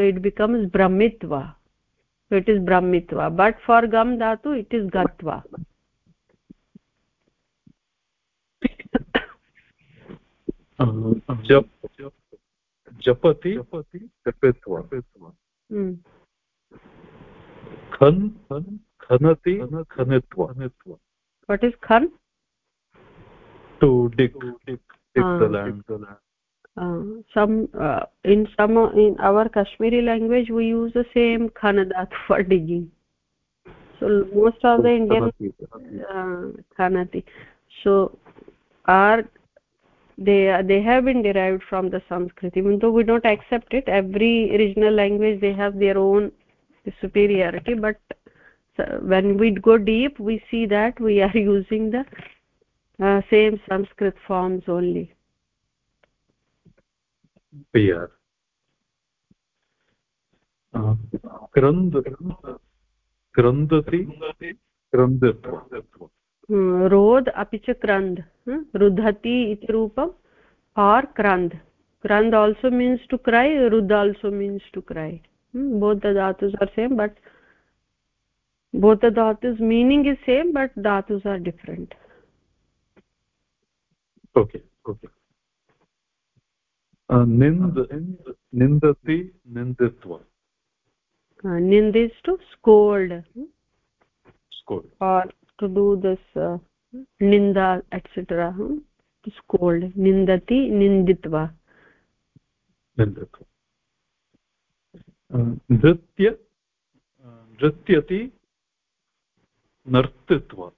Speaker 1: So it becomes brahmitva so it is brahmitva but for gam dhatu it is gatva
Speaker 2: जप जपति जपित्वा खन् खनति खनित्वा
Speaker 1: what is khan
Speaker 2: to dig dig dig the land
Speaker 1: uh, some uh, in some in our kashmiri language we use the same khanadat for digging. So most of the indian uh, khanati so are they they have been derived from the sanskrit. Even though we don't accept it every regional language they have their own superiority. But when we go deep we see that we are using the uh, same sanskrit forms only
Speaker 2: uh, क्रन्द क्रन्दति क्रन्दत्व
Speaker 1: रोद् अपि च क्रन्द रुधति इति रूपम् krand krand also means to cry rud also means to cry hmm? both the dhatus are same but both the dhatus meaning is same but dhatus are different
Speaker 2: okay okay
Speaker 1: निन्द निन्दति निन्दित्व निन्द scold or to do this निन्दा etcetera scold निन्दति
Speaker 2: निन्दित्वा नृत्य नृत्यति नर्तित्वा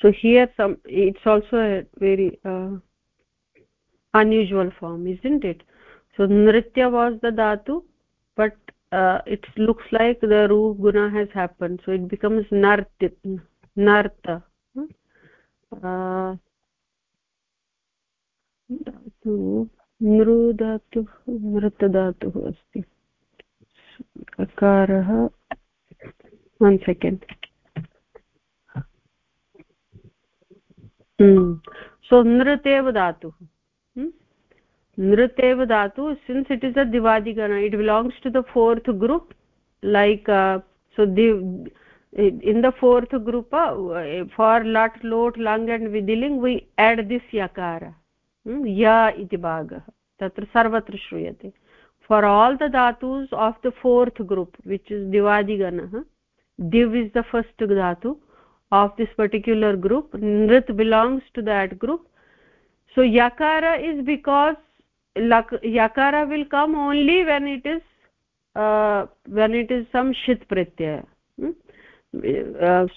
Speaker 1: so here some it's also a very uh, unusual form isn't it so nritya was the dhatu but uh, it looks like the roop guna has happened so it becomes nart narta uh, dhatu नृधातुः नृतधातुः अस्ति अकारः one second सो नृतेव धातुः नृतेव धातु since it is a दिवादिगण it belongs to the fourth group like the in the fourth group uh, for lat lot lang and vidiling we add this yakara या इति भागः तत्र सर्वत्र श्रूयते for all the धातूस् of the fourth group which is दिवादिगणः दिव् is the first धातु of this particular group nrit belongs to that group. So yakara is because yakara will come only when it is uh, when it is some shit pratyaya. Hmm? uh,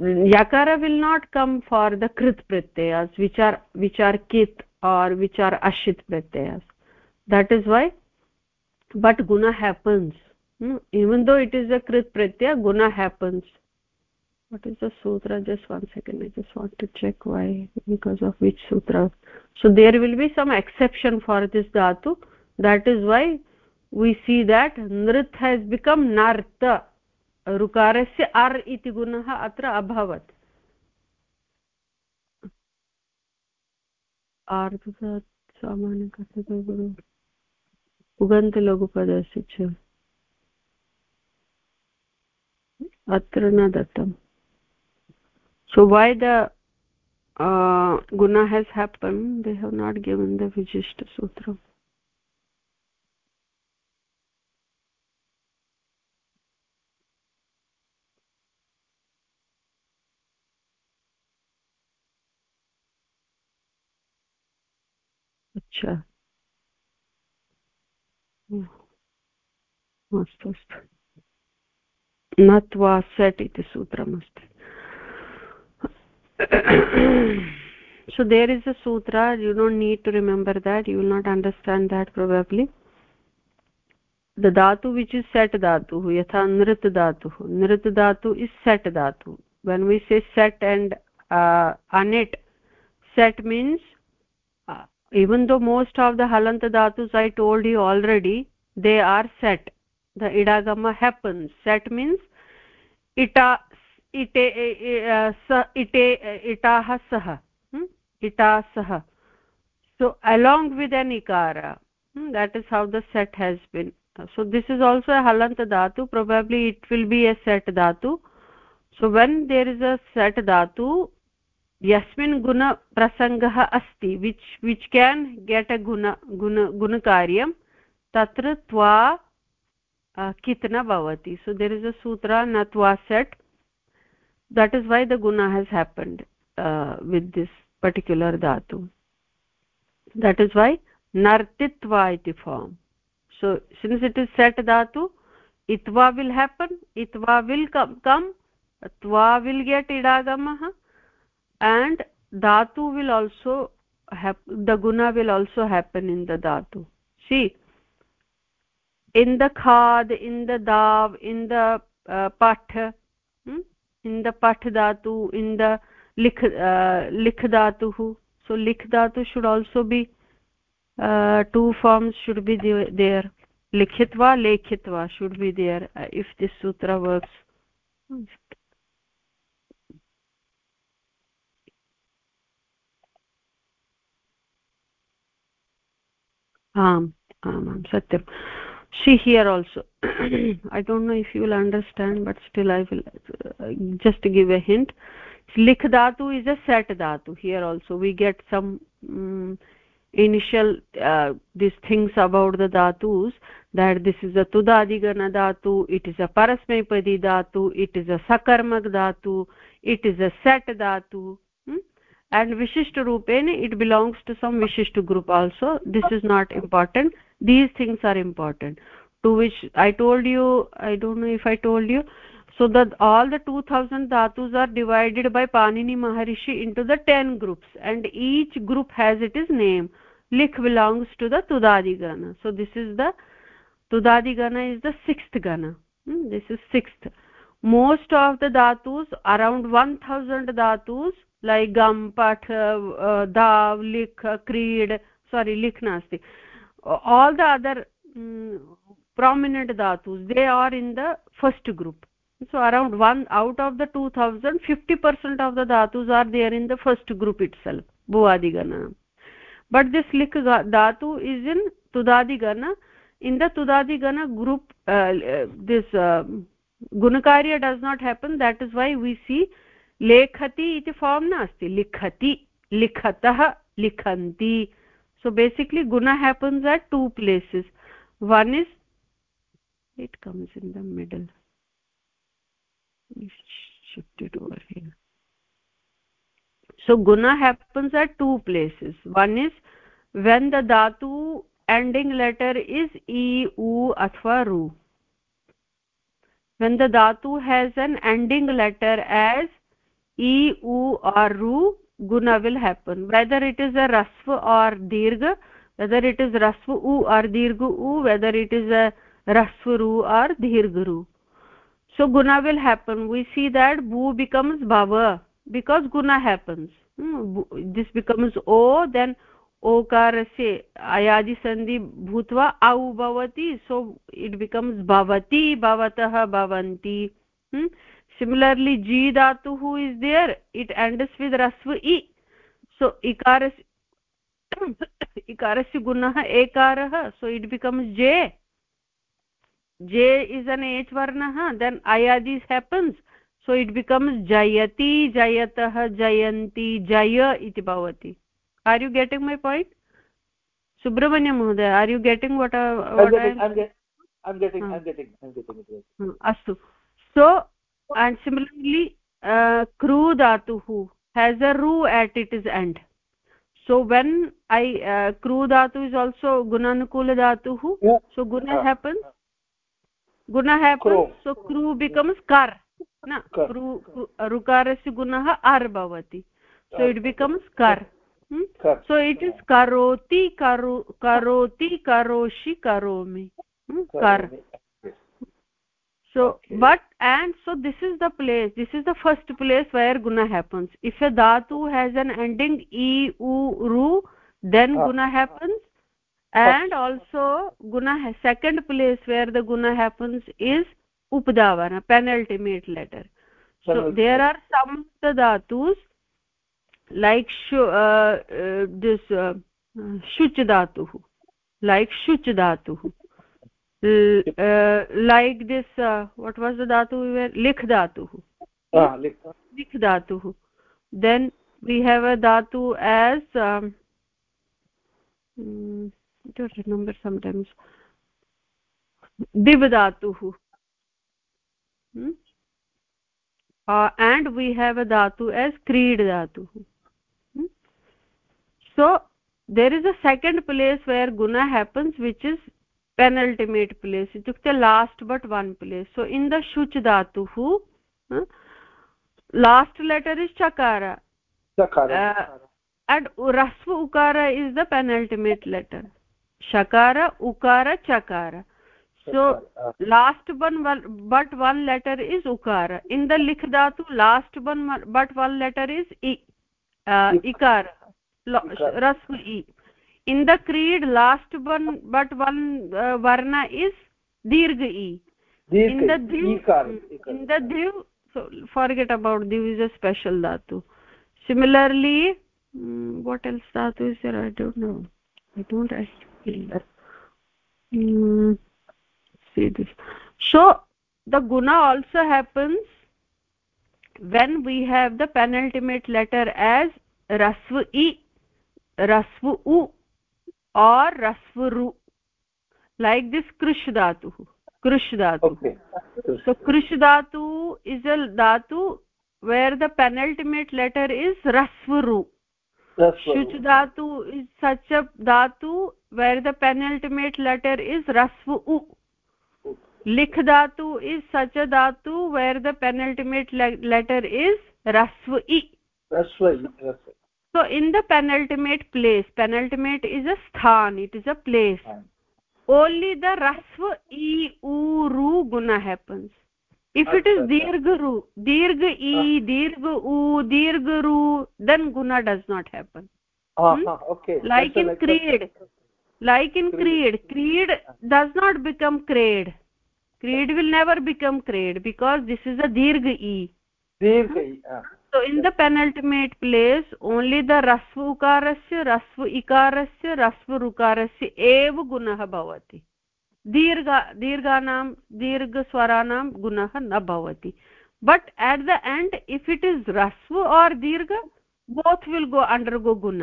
Speaker 1: yakara will not come for the krit pratyayas which are which are kit or which are ashit pratyayas. That is why. But guna happens. Hmm? even though it is a krit pratyaya guna happens what is the sutra just one second i just want to check why because of which sutra so there will be some exception for this dhatu that is why we see that nrit has become narta rukarasya ar iti gunah atra abhavat आर्धधात् सामान्यकथगुरु उगन्तलघुपदस्य च अत्र न दत्तम् so why the uh, guna has happened they have not given the vijishta sutra अच्छा अस्तु अस्तु नत्वा सेट् इति सूत्रमस्ति so there is a sutra you don't need to remember that you will not understand that probably. The dhatu which is set dhatu yatha nrit dhatu nrit dhatu is set dhatu. When we say set and uh, anit set means even though most of the halanta dhatus i told you already they are set. The idagama happens. Set means ita इटे स, इटे इटाः सः इटा सः। So along with an इकार that is how the set has been so this is also a हलन्त धातु probably it will be a set धातु so when there is a set धातु यस्मिन् गुणप्रसङ्गः अस्ति which which can get a गुण गुण गुणकार्यं तत्र त्वा कितन भवति सो देर् इस् अ सूत्र न त्वा सेट् that is why the guna has happened uh, with this particular dhatu that is why nartitva iti form so since it is set dhatu itva will happen itva will come, come tva will get idagamah and dhatu will also the guna will also happen in the dhatu see in the khad in the dav in the uh, hmm? in the path dhatu in the likh uh, likh dhatu so likh dhatu should also be uh, two forms should be there likhitva lekhitva should be there uh, if this sutra works आम् आम् आम् सत्यं she here also i don't know if you will understand but still i will uh, just to give a hint likh dhatu is a set dhatu. Here also we get some um, initial uh, these things about the dhatus that this is a tudadigana dhatu it is a parasmaipadi dhatu it is a sakarmak dhatu it is a set dhatu hmm? and vishishta rupene it belongs to some vishishta group also. This is not important. These things are important. To which i told you i don't know if i told you so that all the 2000 dhatus are divided by panini maharishi into the 10 groups and each group has its name likh belongs to the tudadi gana. So this is the tudadi gana is the sixth gana. Hmm? this is sixth. Most of the dhatus around 1000 dhatus like gam path uh, dav likh creed sorry likh nasti all the other um, prominent dhatus they are in the first group so around one out of the 2000 50% of the dhatus are there in the first group itself bhuvadigana. But this lik dhatu is in tudadigana in the tudadigana group uh, this uh, gunakarya does not happen. That is why we see lekhati iti form nasti. Likhati likhatah likhanti. So basically guna happens at two places. One is it comes in the middle shift it over here. So guna happens at two places. One is when the dhatu ending letter is e u athva ru. When the dhatu has an ending letter as e u or ru guna will happen. Whether it is a rasva or dirgha whether it is rasva u or dirgha u whether it is a rasva ru or dirgha ru so guna will happen we see that bhu becomes bhava because guna happens hmm, this becomes o then sandhi bhutva au bhavati so it becomes bhavati bhavatah bhavanti hmm? similarly ji dhatu who is there it ends with rasva i so ikaras ikarasya gunah ekarah so it becomes j is an h varnah then ayadis happens. So it becomes jayati jayatah jayanti jaya iti bhavati. Are you getting my point? Subramanya mohoday are you getting what, uh, what
Speaker 3: I'm, getting, I'm, get, I'm getting i'm getting i'm getting it
Speaker 1: astu. So and similarly uh, kru dhatuh has a ru at its end. So when i uh, kru dhatu is also gunanukula dhatuh yeah. so guna uh, happens becomes kar na kru rukarasya gunah ar bhavati so it becomes kar hmm? so it is karoti karo karoti karoshi karomi hmm? kar so okay. but and so this is the place this is the first place where guna happens if a dhatu has an ending e u ru then ah. guna happens and also guna second place where the guna happens is updavana penultimate letter so there are some dhatus like shu, uh, uh, this uh, shuch dhatu like shuch dhatu uh, like this uh, what was the dhatu we were likh dhatu
Speaker 3: ah likh
Speaker 1: likh dhatu then we have a dhatu as um, mm, don't remember sometimes div divdatuh hmm? uh, and we have a dhatu as creed dhatu hmm? so there is a second place where guna happens which is penultimate place itukte last but one place so in the shuch dhatu uh, last letter is chakara
Speaker 3: chakara
Speaker 1: uh, and rasva ukara is the penultimate letter shakara ukara chakara so last one but one letter is ukara in the likh dhatu last one but one letter is i uh, ikara rasva i in the creed last one but one uh, varna is dirgha e in the div in the div so forget about div is a special dhatu similarly um, what else dhatu is there i don't know i don't actually um, see this so the guna also happens when we have the penultimate letter as rasva e rasva u or rasvuru like this krish dhatu krish dhatu okay. so krish dhatu is a dhatu where the penultimate letter is rasvuru shuch dhatu is such a dhatu where the penultimate letter is rasvu u likh dhatu is such a dhatu where the penultimate le letter is rasvu rasvi
Speaker 3: rasvi
Speaker 1: so in the penultimate place penultimate is a sthan it is a place only the rasva e u ru guna happens if it is dirgha ru dirgha e dirgha u dirgha ru then guna does not happen
Speaker 3: hmm? okay
Speaker 1: like in creed like in creed creed does not become creed creed will never become creed because this is a dirgha e
Speaker 3: dirgha e
Speaker 1: so in the penultimate place only the rasva ukarasya rasva ikarasya rasva rukarasya ev gunah bhavati दीर्घ दीर्घानां दीर्घस्वराणां गुणः न भवति। But at the end if it is ह्रस्व or दीर्घ both will go
Speaker 3: under go
Speaker 1: गुण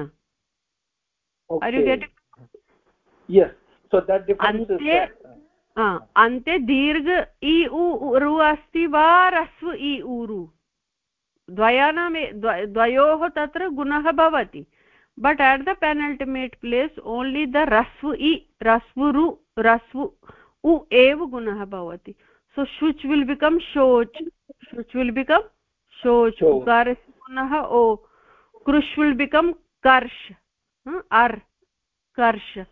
Speaker 1: अन्ते दीर्घ इ ऊरु अस्ति वा ह्रस्व इ ऊरु द्वयानां द्वयोः तत्र गुणः भवति। but at the penultimate place only the rasvu i rasvu ru rasvu u ev gunah bhavati. So shuch will become shoch. Shuch will become shoch. Ukar gunah o. Krush will become karsh. Hmm? ar. Karsh.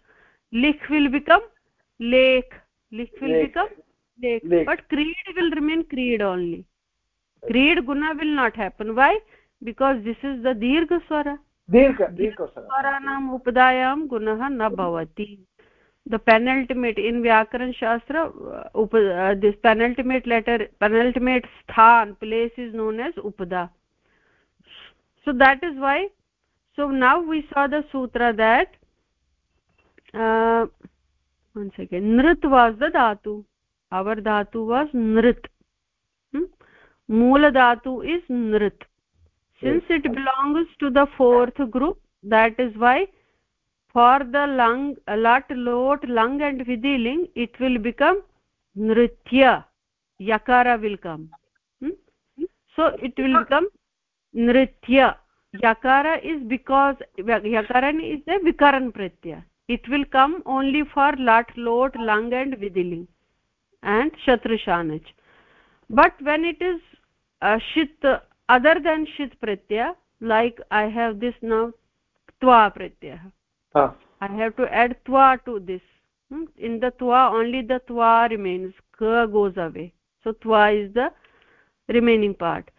Speaker 1: Likh will become lake likh will become lake. but creed will remain creed only. Creed guna will not happen. Why? Because this is the dirgha swara. दीर्घ दीर्घकाराणाम् उपदायां गुणः न हम्म। भवति। The penultimate in व्याकरणशास्त्र उप this penultimate letter penultimate स्थान् place is known as upadha so that is why so now we saw the सूत्र that नृत् was the धातु अवर् धातु वास् नृत् मूलधातु इस् नृत् since it belongs to the fourth group that is why for the lung lat lot lung and vidiling it will become nritya yakara will come. Hmm? so it will become nritya. Yakara is because yakaran is a vikaran pratyaya it will come only for lat lot lung and vidiling and shatrushanach but when it is uh, shit other than shit pratyaya like i have this now twa pratyaya.
Speaker 3: Ah.
Speaker 1: i have to add twa to this. Hmm? in the twa only the twa remains. Ka goes away. So twa is the remaining part.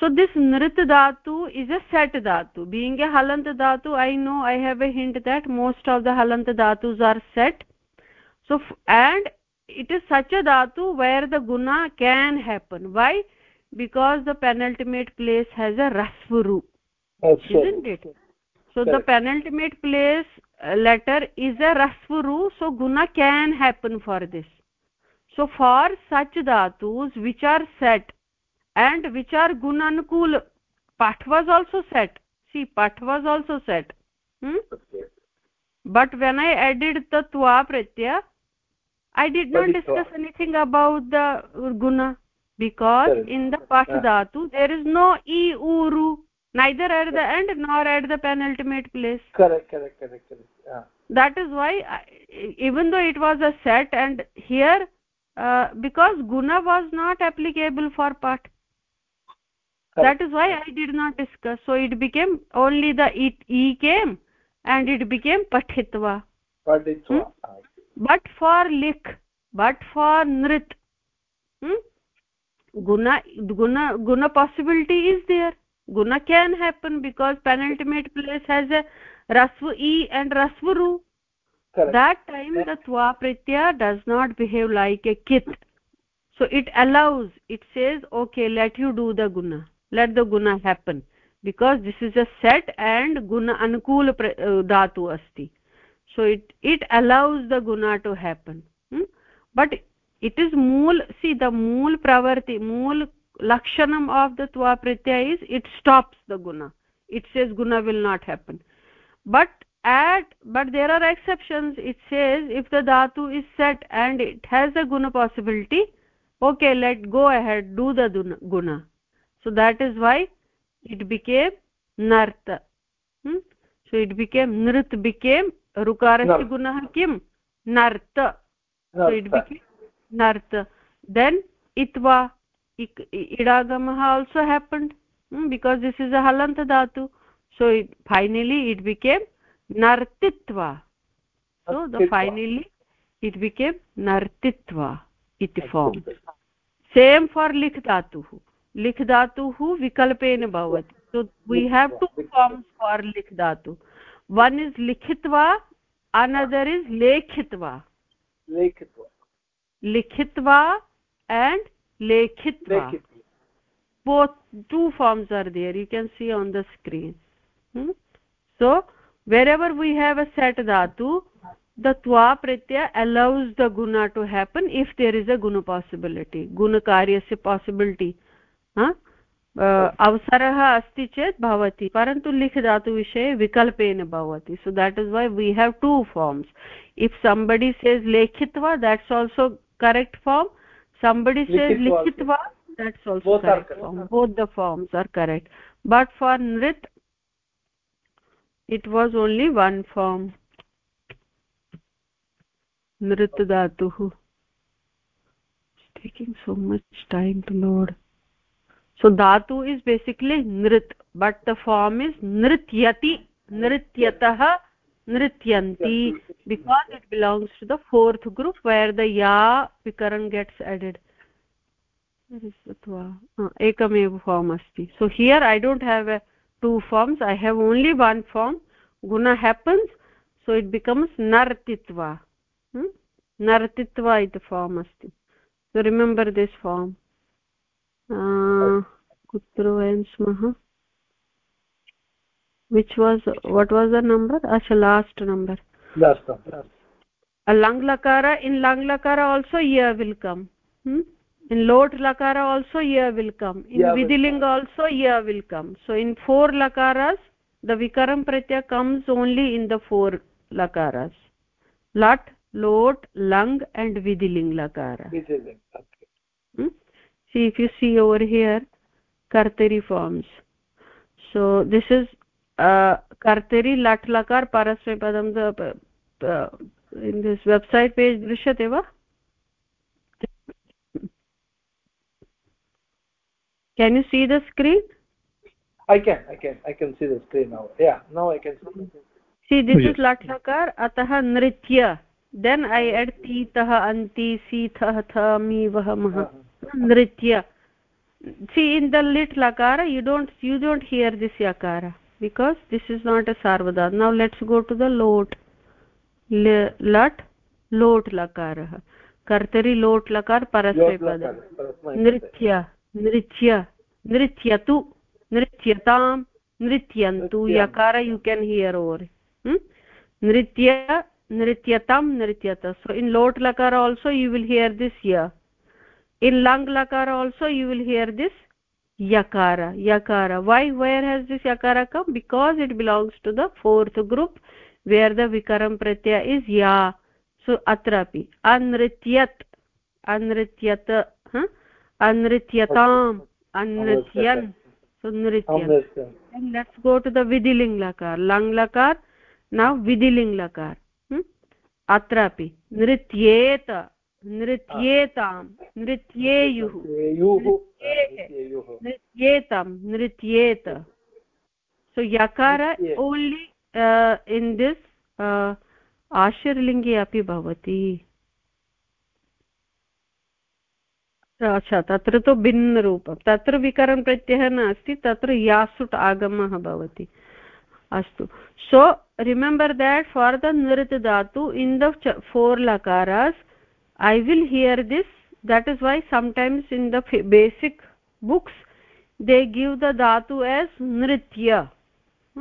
Speaker 1: So this nrit dhatu is a set dhatu. Being a halant dhatu i know i have a hint that most of the halant dhatus are set so and it is such a dhatu where the guna can happen. Why because the penultimate place has a rasvuru isn't it? So the penultimate place uh, letter is a rasvuru so guna can happen for this. So for such dhatus which are set and which are gunanukul pat was also set. See pat was also set. Hmm? but when i added the twa pratyaya i did not discuss anything about the guna because in the pat dhatu there is no e uru neither at the end nor at the penultimate place.
Speaker 3: Correct correct correct correct. Yeah.
Speaker 1: that is why even though it was a set and here uh, because guna was not applicable for part. That is why i did not discuss. So it became only the it e came and it became pathitva
Speaker 3: pathitva
Speaker 1: hmm? but for lik but for nrit. Hmm? Guna guna guna possibility is there. Guna can happen because penultimate place has a rasva e and rasva ru. Correct. that time the twa pratyaya does not behave like a kit so it allows it says okay let you do the guna. Let the guna happen. Because this is a set and guna anukul uh, dhatu asti. So it it allows the guna to happen. Hmm? but it is मूल् सि the मूल् प्रवर्ति मूल् लक्षणं of the त्वा प्रत्यय is it stops the गुण it says गुण will not happen but at but there are exceptions it says if the धातु is सेट् and it has a गुण possibility okay let go ahead do the गुण so that is why it became नर्त् so it became नृत् became ऋकारस्य गुणः किं नर्त् so it became नर्त। देन् इत्वा इडागमः also happened because this is a हलन्त धातु so it finally it became नर्तित्वा so finally it became नर्तित्वा इति फार्म् सेम् फार् लिख् धातुः लिख् धातुः विकल्पेन भवति so we have to form for लिख् धातु वन् इस् लिखित्वा अनदर् इस् लेखित्वा लेखित्वा लिखित्वा and लेखित्वा। Both two forms are there you can see on the screen so wherever we have a set धातु द त्वा प्रत्यय allows the Guna to happen if there is a गुण possibility गुणकार्यस्य possibility अवसरः अस्ति चेत् भवति परन्तु लिख् धातुविषये विकल्पेन भवति so that is why we have two forms if somebody says लेखित्वा that's also correct form somebody says लिखित्वा that's also form both the forms are correct but for nrit it was only one form nrit धातुः taking so much time to load so dhatu is basically nrit but the form is nrityati nrityatah nrityanti because it belongs to the fourth group where the ya vikaran gets added ekamev form asti so here i don't have a two forms i have only one form guna happens so it becomes nartitva hmm? nartitva iti form asti so remember this form कुत्र वयं स्मः which was what was the number? Acha last number.
Speaker 3: Last number.
Speaker 1: A lang lakara in lang lakara also ya will come. Hmm? in lot lakara also ya will come. In yeah, vidiling also ya will come. So in four lakaras the vikaram pratyaya comes only in the four lakaras. Lat lot lang and vidiling lakara.
Speaker 3: Vidiling okay.
Speaker 1: Hmm? see if you see over here kartari forms. So this is uh, kartari lat lakar parasmaypadam uh, in this website page can you see the screen
Speaker 3: i can i can i can see the screen now yeah now i can see
Speaker 1: see this yes. is lat lakar atah nritya then i add titah anti si sithah tha mi vah mah nritya see in the lit lakara you don't you don't hear this yakara because this is not a sarvada now let's go to the lot lat lot lakarah कर्तरि लोट् लकार परस्मैपद नृत्य नृत्य नृत्यतु नृत्यतां नृत्यन्तु यकार you can hear over hmm? nritya nrityatam nrityata so in lot lakara also you will hear this ya in lang lakara also you will hear this yakara yakara why where has this yakara come because it belongs to the fourth group where the vikaram pratyaya is ya so atrapi anrityat anrityat huh? anrityatam anrityan so nritya and let's go to the vidiling lakar lang lakar now vidiling lakar hmm? atrapi nrityet नृत्येतां नृत्येयुः नृत्येतं। नृत्येत only uh, in this uh, आशीर्लिङ्गे अपि भवति अच्छा तत्र तु भिन्नरूपं तत्र विकरणप्रत्ययः नास्ति तत्र यासुट् आगमः भवति अस्तु so remember that for the nrit धातु इन् द फोर् लकारास् i will hear this that is why sometimes in the basic books they give the dhatu as nritya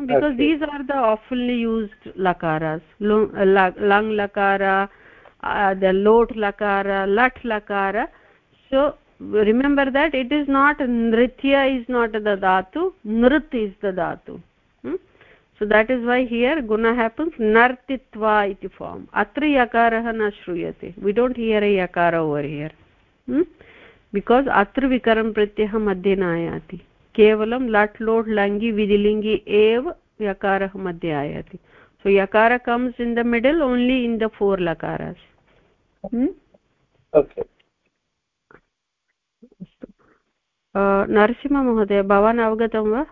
Speaker 1: because okay. these are the oftenly used lakaras lang lakara uh, the lot lakara lat lakara so remember that it is not nritya is not the dhatu nrit is the dhatu? So that is why here गुण happens नर्तित्वा इति form अत्र यकारः न श्रूयते we don't here ए यकार over here because अत्र विकरं प्रत्ययः मध्ये न आयाति केवलं लट् लोट् लङ्गि विधिलिङ्गि एव यकारः मध्ये आयाति सो यकार comes in the middle only in the four
Speaker 3: लकार
Speaker 1: नरसिंहमहोदय भवान् अवगतं वा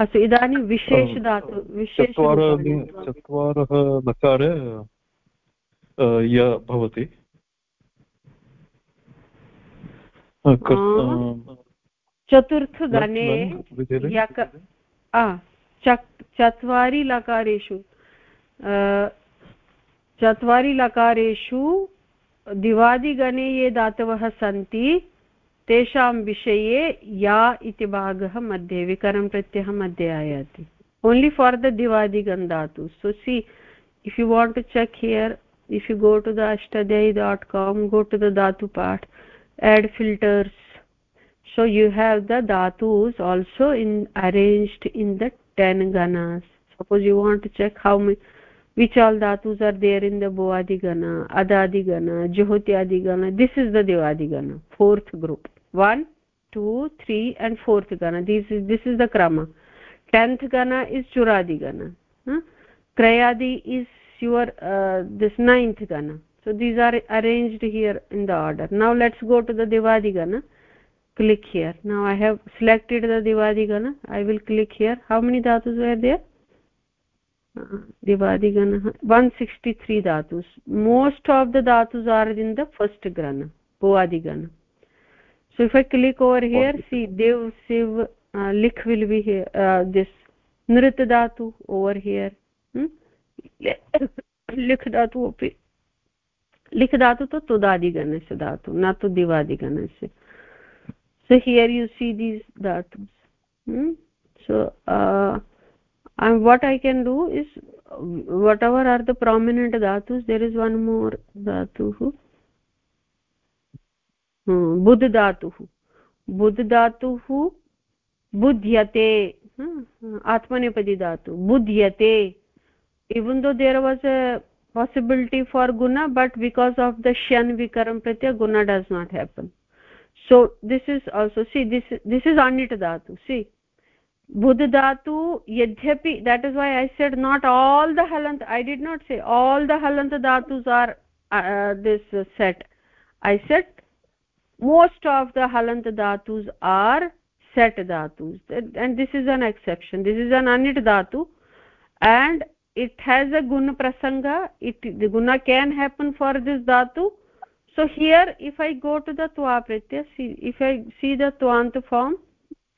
Speaker 1: अस्तु इदानीं विशेषधातु
Speaker 2: चत्वारः लकारे य भवति?
Speaker 1: चतुर्थगणे चत्वारि लकारेषु। चत्वारि लकारेषु दिवादिगणे ये धातवः सन्ति। तेषां विषये या इति भागः मध्ये, विकरं प्रत्ययः मध्ये आयाति। Only for the दिवादिगं so see if you want to check here if you go to the Ashtadhyayi dot com go to the Dhatupatha add filters so you have the dhatus also in arranged in the ten ganas suppose you want to check how may which all dhatus are there in the bhuvadigana adadigana jyotiadigana this is the devadigana fourth group. One two three and fourth gana. This is this is the krama. Tenth gana is churadi gana. Huh? krayadi is your uh, this ninth gana. So these are arranged here in the order. Now let's go to the divadi gana. Click here. Now i have selected the divadi gana. I will click here. How many dhatus were there? Uh, divadi gana 163 dhatus. Most of the dhatus are in the first gana bhuadi gana so if i click over here oh, see dev siv uh, likh will be here uh, this nrit dhatu over here hmm? likh dhatu api likh dhatu to tudadiganasya dhatu na tu divadiganasya so here you see these dhatus hmm? so uh, and what i can do is whatever are the prominent dhatus there is one more dhatu बुद् धातुः बुद् धातुः बुध्यते आत्मनेपदी धातु बुध्यते even though there was a possibility for guna but because of the shan vikaram pratyaya guna does not happen so this is also see this this is anit dhatu see budh dhatu yadhyapi that is why i said not all the halant i did not say all the halant dhatus are uh, this uh, set i said most of the halant dhatus are set dhatus and this is an exception this is an anit dhatu and it has a guna prasanga it the guna can happen for this dhatu so here if i go to the twa pratyaya see if i see the twant form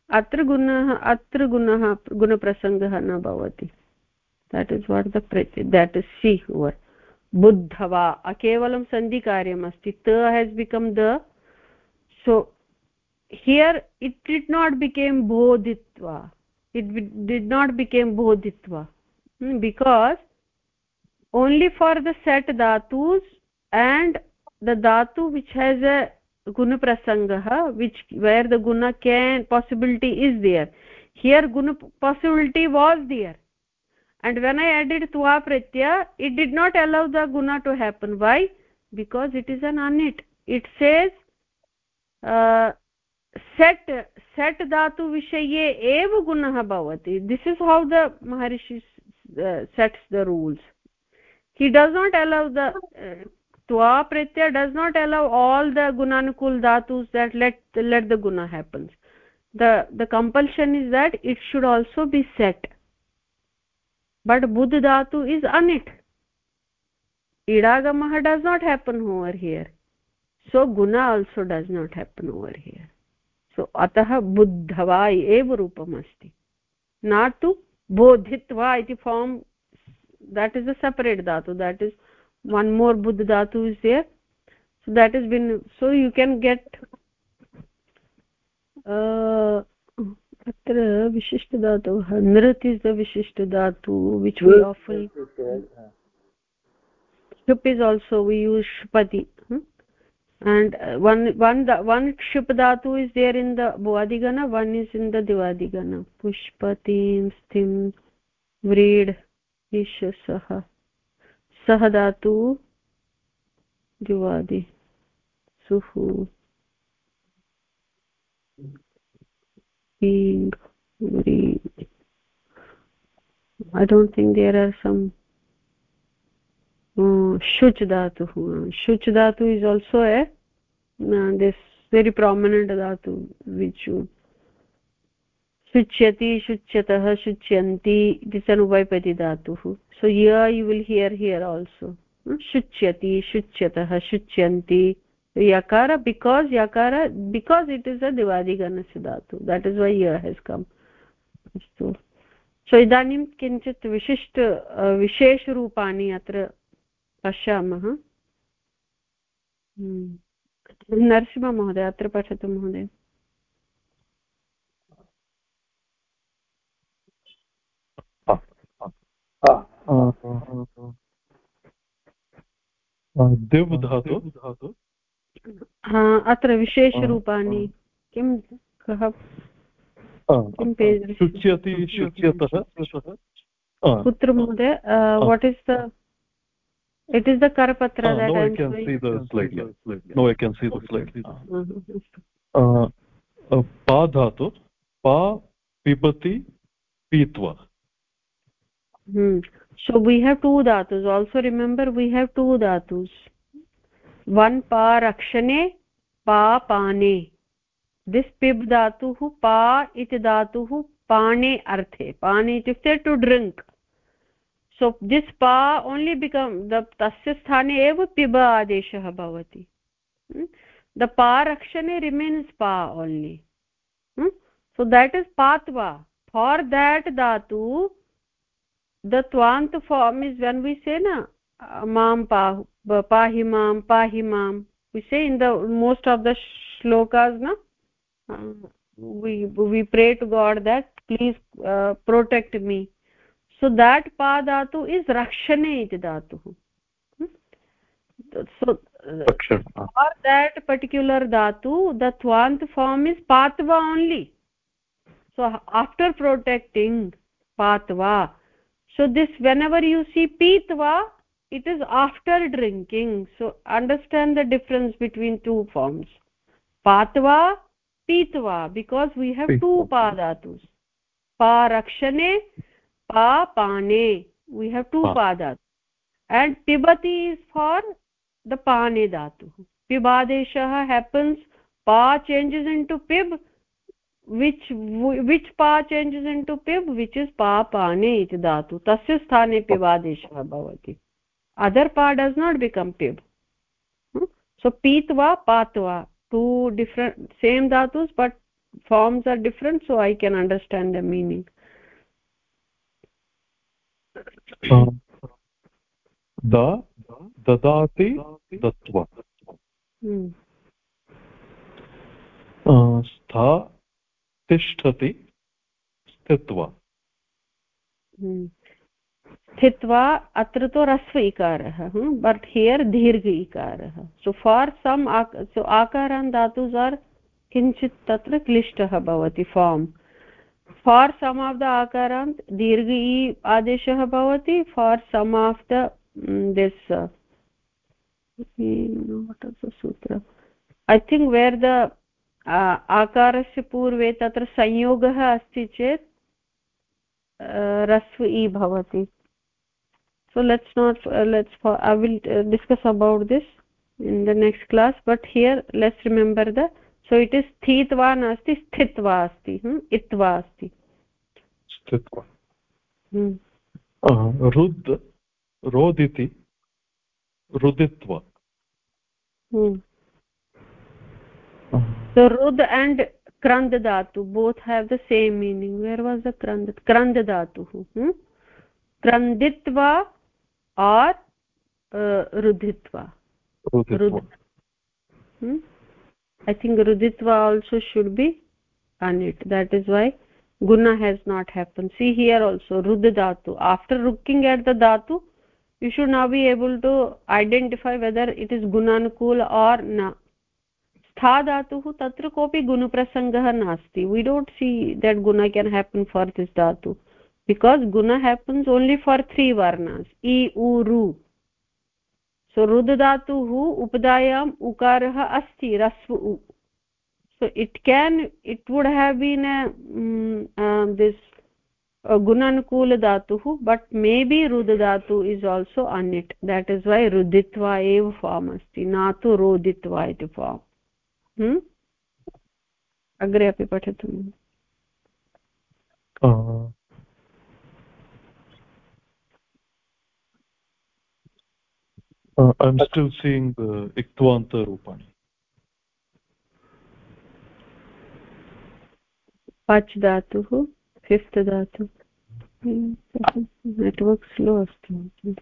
Speaker 1: अत्र गुणः अत्र गुणः गुणप्रसङ्गः न भवति that is what the that is see over buddhava केवलं सन्धिकार्यम् अस्ति त has become the so here it did not became bodhitva. It did not became bodhitva. Hmm, because only for the set dhatus and the dhatu which has a guna prasangah which where the guna can possibility is there. Here guna possibility was there. And when i added tva pratyaya it did not allow the guna to happen. Why? Because it is an anit. It says set dhatu vishaye ev gunah bhavati. This is how the maharishi uh, sets the rules. He does not allow the uh, tva pratyaya does not allow all the gunanukul dhatus that let let the guna happens. The the compulsion is that it should also be set. But budh dhatu is anit idagamah does not happen over here so guna also does not happen over here so अतः बुद्धवा एव रूपम् अस्ति न तु बोधित्वा इति form that is a separate dhatu that is one more budh dhatu is here so that is been so you can get अत्र विशिष्टदातुः nrit is the vishishtadhatu which विफुल् शुप् is also we use and uh, one one the, dhatu is there in the bhuvadigana one is in the divadigana pushpatim sthim vreed ishasah sah dhatu divadi suhu being very i don't think there are some शुच् uh, dhatu shuch dhatu is also a this very prominent dhatu which शुच्यति, शुच्यतः, शुच्यन्ति this एन् उभयपति धातुः। So य you will hear hear also शुच्यति, शुच्यतः, शुच्यन्ति, yakara because yakara because it is a दिवादिगणस्य dhatu. That is वै य has कम् अस्तु सो इदानीं किञ्चित् विशिष्ट uh, विशेषरूपाणि अत्र पश्यामः। नरसिंहमहोदय अत्र पठतु महोदय।
Speaker 2: दिव् धातु
Speaker 1: अत्र विशेषरूपाणि किं कः?
Speaker 2: शुच्यति शुच्यतः।
Speaker 1: कुत्र महोदय what is the it is the karpatra
Speaker 2: uh,
Speaker 1: that
Speaker 2: no,
Speaker 1: i
Speaker 2: can see the slide no i can see the slide uh, uh, pa dhatu pa pipati pitva
Speaker 1: hmm so we have two dhatus also remember we have two dhatus one pa rakshane pa pane this pib dhatuh pa iti dhatuh pane arthe pane itukte to drink so this पा only become तस्य स्थाने एव पिब आदेशः भवति the पा रक्षणे remains pa only so that is patva for that dhatu the tvant form is when we say न माँ पाहु पाहि माँ पाहि माँ we say in the most of the shlokas न we pray to god that please protect me so that पा धातु इस् रक्षणे इति धातुः for that particular dhatu the tvant form is patva only so after protecting patva so this whenever you see pitva it is after drinking so understand the difference between two forms patva pitva because we have to pa dhatu pa रक्षणे pa pane we have two pa dhatu and pibati is for the pane dhatu pibadeshah happens pa changes into pib which which pa changes into pib which is pa pane iti dhatu tasya sthane pibadeshah bhavati other pa does not become pib so pitva patva two different same dhatus but forms are different so i can understand the meaning
Speaker 2: the ददाति दत्वा स्था तिष्ठति स्थित्वा।
Speaker 1: स्थित्वा अत्र तु ह्रस्व इकारः but here दीर्घ इकारः। सो फार् सम् सो आकारान् धातुस् आर् किञ्चित् तत्र क्लिष्टः भवति form for some of the akarant दीर्घ इ आदेशः भवति, for some of the this सूत्र ऐ थिङ्क् वेर् द आकारस्य पूर्वे तत्र संयोगः अस्ति चेत् uh, रस्व इ भवति। So let's not let's I will discuss about this in the next class but here let's remember the so it is स्थित्वा नास्ति स्थित्वा अस्ति इत्वा अस्ति स्थित्वा
Speaker 2: रुद् रोदिति रुदित्वा rud
Speaker 1: and krand dhatu both have the same meaning where was the krand krand दातुः kranditva or
Speaker 2: ruditva
Speaker 1: rud i think rudhitva also should be on it that is why guna has not happened see here also rud dhatu after looking at the dhatu you should now be able to identify whether it is gunanukul or na स्था धातुः तत्र कोऽपि गुणप्रसङ्गः नास्ति we don't see that गुण केन् happen for this धातु because गुण happens only for त्री वर्णास् इ उ रु so rud धातुः उपदायाम् उकारः अस्ति रस्व उ have been a um, uh, this uh, gunanukul dhatu but maybe rud dhatu is also on it that is why ruditva eva form asti na tu roditva iti form अग्रे अपि पठतु
Speaker 2: Uh, I'm still seeing the Iktvanta Rupani.
Speaker 1: Pach धातुः fifth dhatu network slow अस्ति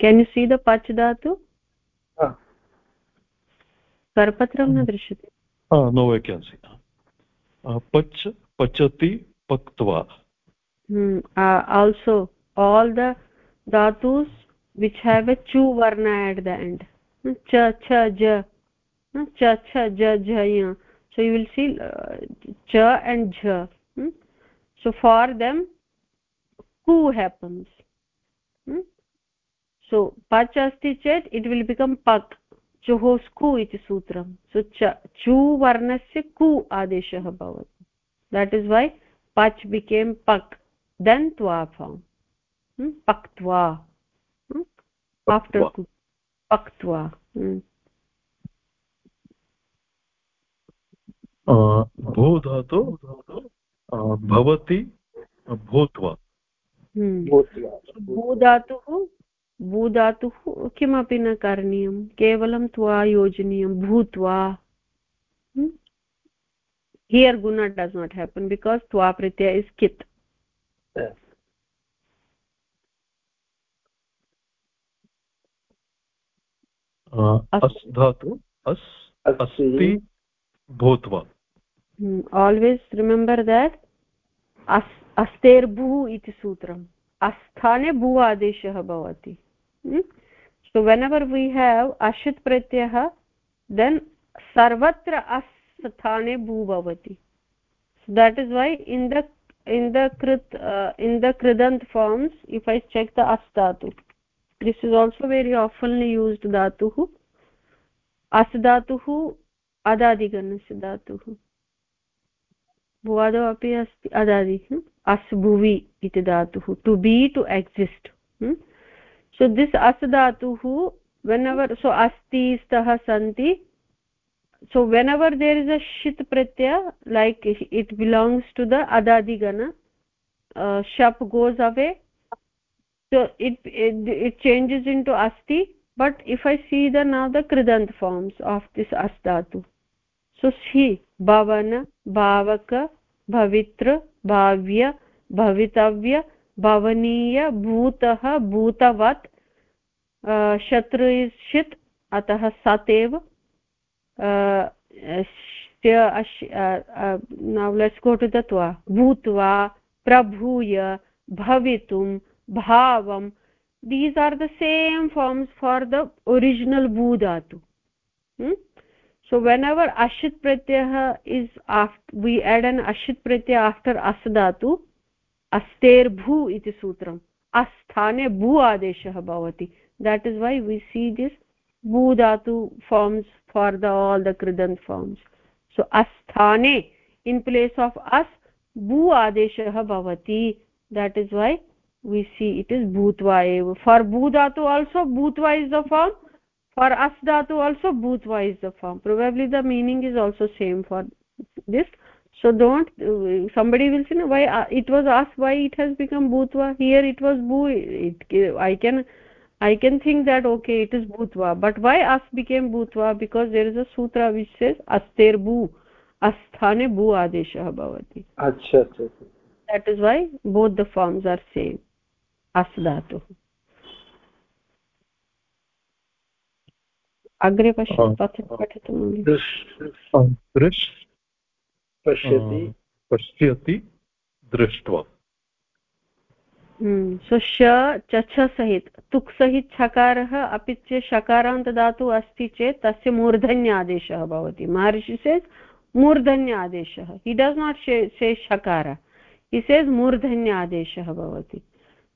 Speaker 1: can you see the pach dhatu करपत्रं न दृश्यते
Speaker 2: no vacancy pach pachati paktva
Speaker 1: also all the dhatus which have a chu varna at the end cha cha ja cha cha ja ja ya so you will see uh, cha and jha hmm? so for them ku happens hmm? so pach asti chet it will become pak चुहोस्कु इति सूत्रं सो च चू वर्णस्य कु आदेशः भवति that is why pach became pak then tva form paktva after paktva
Speaker 2: bhu dhatu भवति भूत्वा।
Speaker 1: भू धातुः भूधातुः किमपि न करणीयं केवलं त्वा योजनीयं भूत्वा। हियर् गुण does not happen because tva Pratyaya is अस्
Speaker 2: धातु अस्
Speaker 1: आल्वेस् रिमेम्बर् देट् अस् इति सूत्रम्। अस्थाने भू आदेशः भवति। So whenever we have अशित् प्रत्ययः देन् सर्वत्र अस्थाने भू भवति। That is why in in the krit in the kridant forms if I check the as this is also very oftenly used dhatuh as dhatuh अदादिगणस्य धातुः भुवादौ अपि अस्ति अदादि अस् भुवि इति धातुः to be to exist so this as dhatuh whenever so asti stah santi so whenever there is a shit pratyaya like it belongs to the adadi gana uh, shap goes away so it, it it changes into asti but if i see the now the kridant forms of this as dhatu so see bhavana bhavaka bhavitra bhavya bhavitavya भवनीय भूतः भूतवत् शत्रु षित् अतः सत् एव let's go to दत्वा भूत्वा प्रभूय भवितुं भावं these are the same forms for the original bhu dhatu so whenever ashit pratyah is after we add an ashit pratyah after as dhatu aster bhu iti sutram asthane bhu adeshah bhavati that is why we see this bhu dhatu forms for the all the kridant forms so asthane in place of as bhu adeshah bhavati that is why we see it is bhutva eva for bhu dhatu also bhutva is the form for as dhatu also bhutva is the form probably the meaning is also same for this so don't somebody will say why uh, it was asked why it has become bhutva here it was bhu it, i can i can think that okay it is bhutva but why as became bhutva because there is a sutra which says aster bhu asthane bhu adeshah bhavati
Speaker 3: acha acha
Speaker 1: that is why both the forms are same as dhatu अग्रे पठतु
Speaker 2: दृश् पश्यति। पश्यति दृष्ट्वा।
Speaker 1: सो श चछ सहित तुक् सहित छकारः अपि च शकारान्तदातुः अस्ति चेत् तस्य मूर्धन्यादेशः भवति। महर्षि सेस् मूर्धन्यादेशः हि डस् नाट् से शकार हि सेस् मूर्धन्यादेशः भवति।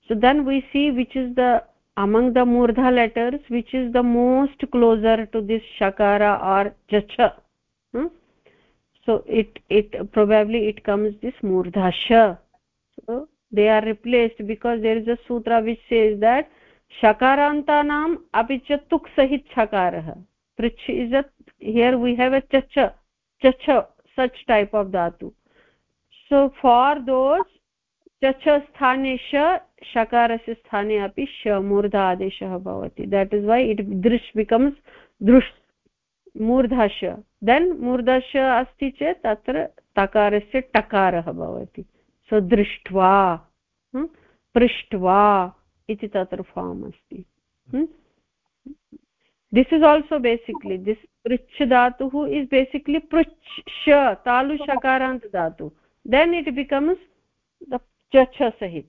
Speaker 1: so then we see which is the among the murdha letters which is the most closer to this shakara or jacha hmm? so it it probably it comes this murdhasha so they are replaced because there is a sutra which says that shakarantanam api cha tuk sahit shakarah. Prich is a here we have a chacha chacha such type of dhatu. So for those chacha sthanesha शकारस्य स्थाने अपि श मूर्धा आदेशः भवति. That is why it drish becomes drish मूर्धाश then मूर्धाश अस्ति चेत् तत्र तकारस्य टकारः भवति. सो दृष्ट्वा पृष्ट्वा इति तत्र फार्म् अस्ति. This is also basically this prachh धातुः इस् बेसिक्लि पृच्छ श तालु shakarant dhatu then it becomes the चछ सहित.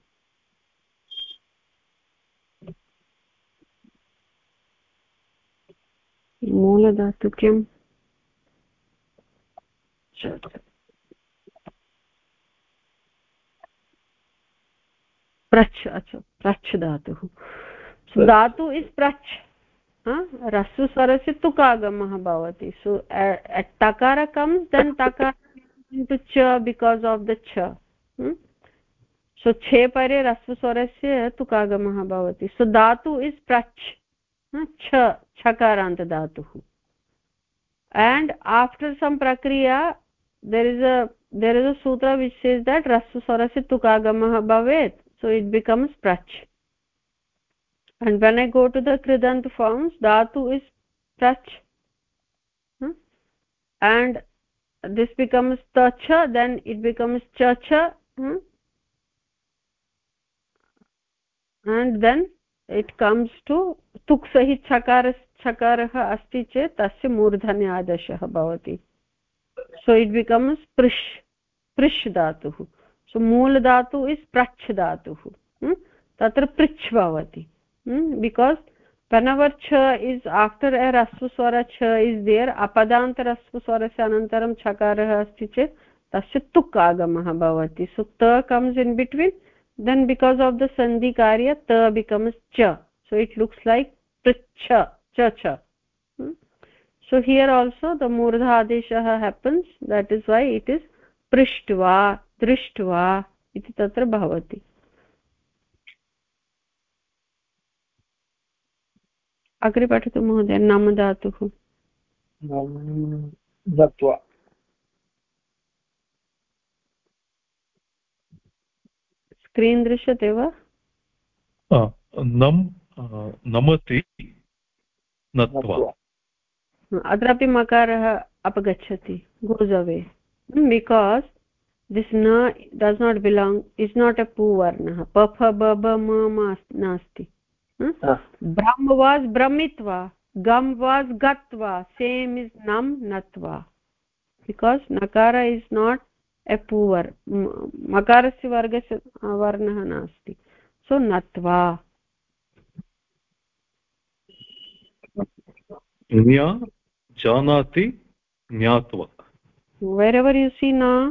Speaker 1: मूलधातु किम् प्रच्छ अच्छा प्रच्छ धातुः धातु इस् प्रच्छ रस्सुस्वरस्य तुकागमः भवति सो टकार कम्स् देन् टकार इण्टु च बिकास् आफ् द छ सो छे परे रस्वस्वरस्य तुकागमः भवति सो धातु इस् प्रच्छ छ छकारान्त धातुः and after some prakriya there is a there is a sutra which says that rasu swarasya tukagamah bhavet so it becomes prach and when i go to the kridant forms dhatu is prach hmm? and this becomes tacha then it becomes chacha hmm? and then it comes to tuk सहि छकार छकारः अस्ति चेत् तस्य मूर्धन्य आदेशः भवति सो it becomes पृश् पृश् धातुः सो मूलधातु is पृच्छ् धातुः तत्र पृच्छ् भवति बिकास् पनवर् छ इस् आफ्टर् ए रस्वस्वर छ इस् देयर् अपदान्तरस्वस्वरस्य अनन्तरं छकारः अस्ति चेत् तस्य तुक् आगमः भवति so ta comes in between then because of the sandhi karya ta becomes cha so it looks like pricha cha cha hmm? so here also the murdha adeshah happens that is why it is prishtva drishtva iti tatra bhavati अग्रे पठतु महोदय नाम धातुः
Speaker 3: दत्वा
Speaker 1: screen दृश्यते वा?
Speaker 2: नमति
Speaker 1: अत्रापि मकारः अपगच्छति goes away because this na does not belong is not a pu वर्णः पफ ब नास्ति ब्रह्म वास् भ्रमित्वा गम् वास् गत्वा सेम् इस् नम् नत्वा बिकास् नकार इस् नाट् एपूवर्। मकारस्य वर्गस्य वर्णः नास्ति। सो नत्वा। जानाति
Speaker 2: ज्ञात्वा। वेर् एवर्
Speaker 1: यु सी न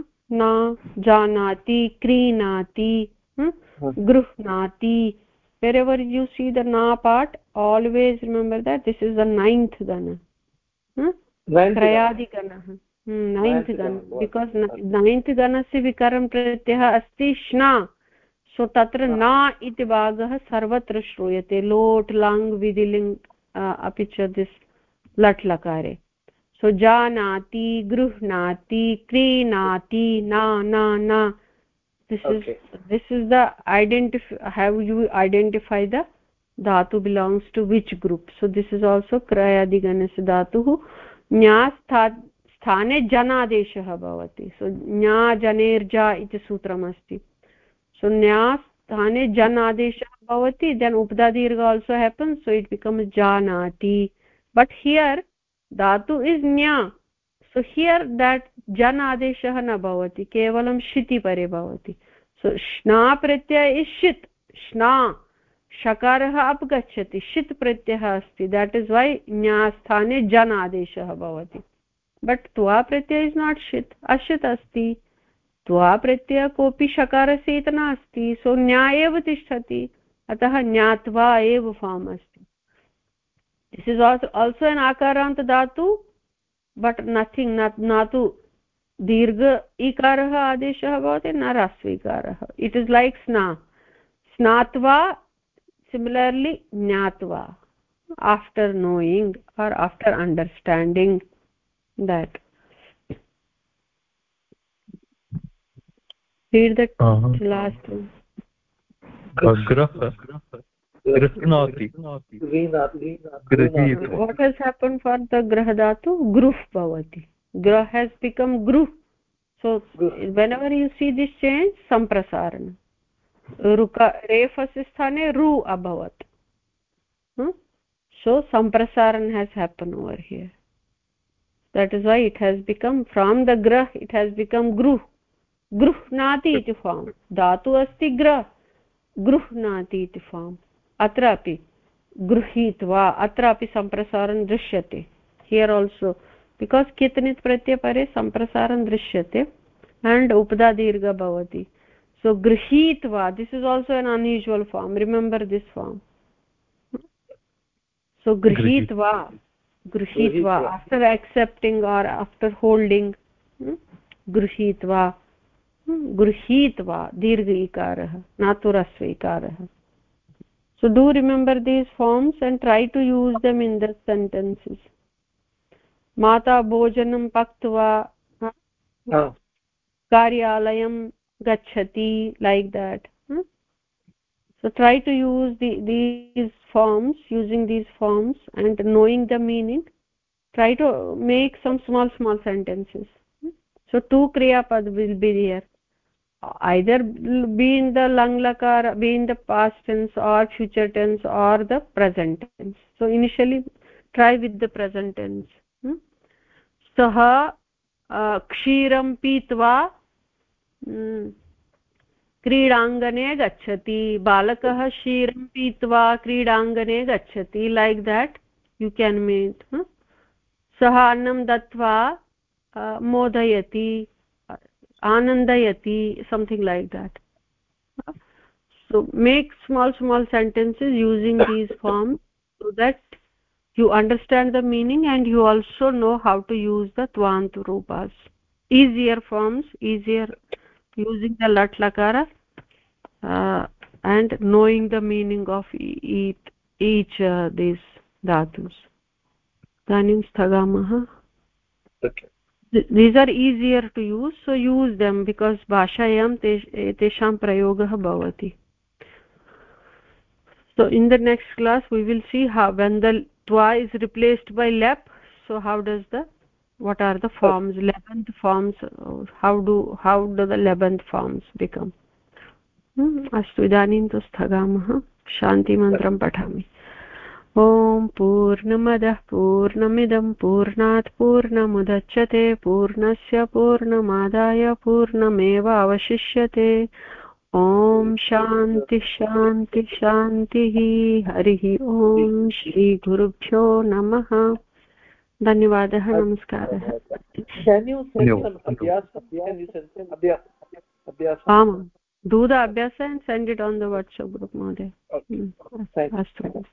Speaker 1: जानाति क्रीणाति hm, हाँ। गृह्णाति wherever you see the ना part always remember this is the ninth त्रयाधिगणः ninth गण बिकास् नैन्त् गणस्य विकारं प्रत्ययः अस्ति श्ना सो तत्र न इति भागः सर्वत्र श्रूयते लोट् लाङ् विधिलिङ् अपि च दिस् लट् लकारे सो जानाति गृह्णाति क्रीणाति न न न this okay. is this is the identify how you identify the dhatu belongs to which group so this is also krayadi ganasya dhatuh nya स्थाने जनादेशः भवति। सो ज्ञा जनेर्जा इति सूत्रमस्ति। सो न्या स्थाने जन भवति then उपदादीर्घ also happen so it becomes जानाति। बट् हियर् धातु इस् न्या। सो हियर् देट् जन आदेशः न भवति, केवलं शिति परे भवति। सो श्ना प्रत्यय इस् षित् श्ना, शकारः अपगच्छति। षित् प्रत्ययः अस्ति। देट् इस् वै न्यास्थाने जन आदेशः भवति। बट् त्वा प्रत्यय इस् नाट् षित् अशित् अस्ति। त्वा प्रत्यय कोऽपि शकारस्य इति नास्ति, सो न्या एव तिष्ठति, अतः ज्ञात्वा एव फार्म् अस्ति। दिस् इस् आल्सो एन् आकारान्त दातु बट् नथिङ्ग् न तु दीर्घ इकारः आदेशः भवति, न ह्रस्वीकारः। इट् इस् लैक् स्ना। स्नात्वा सिमिलर्लि ज्ञात्वा। After knowing or after understanding that read that uh -huh. last one what has happened for the grah dhatu gruh bhavati grah has become gruh so whenever you see this change samprasaran ruka refasya sthane ru abhavat hmm? so samprasaran has happened over here that is why it has become from the grah it has become gruh गृह्णाति इति form धातु अस्ति ग्र गृह्णाति इति form अत्रापि गृहीत्वा अत्रापि सम्प्रसारं दृश्यते हियर् आल्सो बिकास् कितनित् प्रत्यपरे सम्प्रसारं दृश्यते and upda dirgha bhavati so grihitva this is also an unusual form remember this form so grihitva गृहीत्वा after accepting or after holding गृहीत्वा हम्म, हम्म, गृहीत्वा दीर्घ इकारः न तु ह्रस्व इकारः। So do remember these forms and try to use them in the sentences माता भोजनं पक्त्वा हम्म, कार्यालयं गच्छति like that so try to use the, these forms using these forms and knowing the meaning try to make some small small sentences so two kriya pad will be there either be in the lang lakar be in the past tense or future tense or the present tense so initially try with the present tense सः क्षीरं पीत्वा क्रीडाङ्गणे गच्छति। बालकः क्षीरं पीत्वा क्रीडाङ्गणे गच्छति। Like that you can mean सः अन्नं दत्त्वा मोदयति आनन्दयति something like that so make small small sentences using these form so that you understand the meaning and you also know how to use the tvant rupas easier forms easier using the lat lakara uh, and knowing the meaning of each, each uh, these dhatus idanim sthagamah okay these are easier to use so use them because bhashayam tesham prayogah bhavati so in the next class we will see how when the twa is replaced by lep so how does the what are the forms 11th forms how do how do the 11th forms become? अस्तु इदानीं तु स्थगामः शान्तिमन्त्रं पठामि ॐ पूर्णमदः पूर्णमिदं पूर्णात् पूर्णमुदच्यते पूर्णस्य पूर्णमादाय पूर्णमेव अवशिष्यते ॐ शान्ति शान्ति शान्तिः हरिः ॐ श्रीगुरुभ्यो नमः धन्यवादः नमस्कारः। आमां दूध अभ्यास and send it on the WhatsApp group महोदय। हम्म, अस्तु।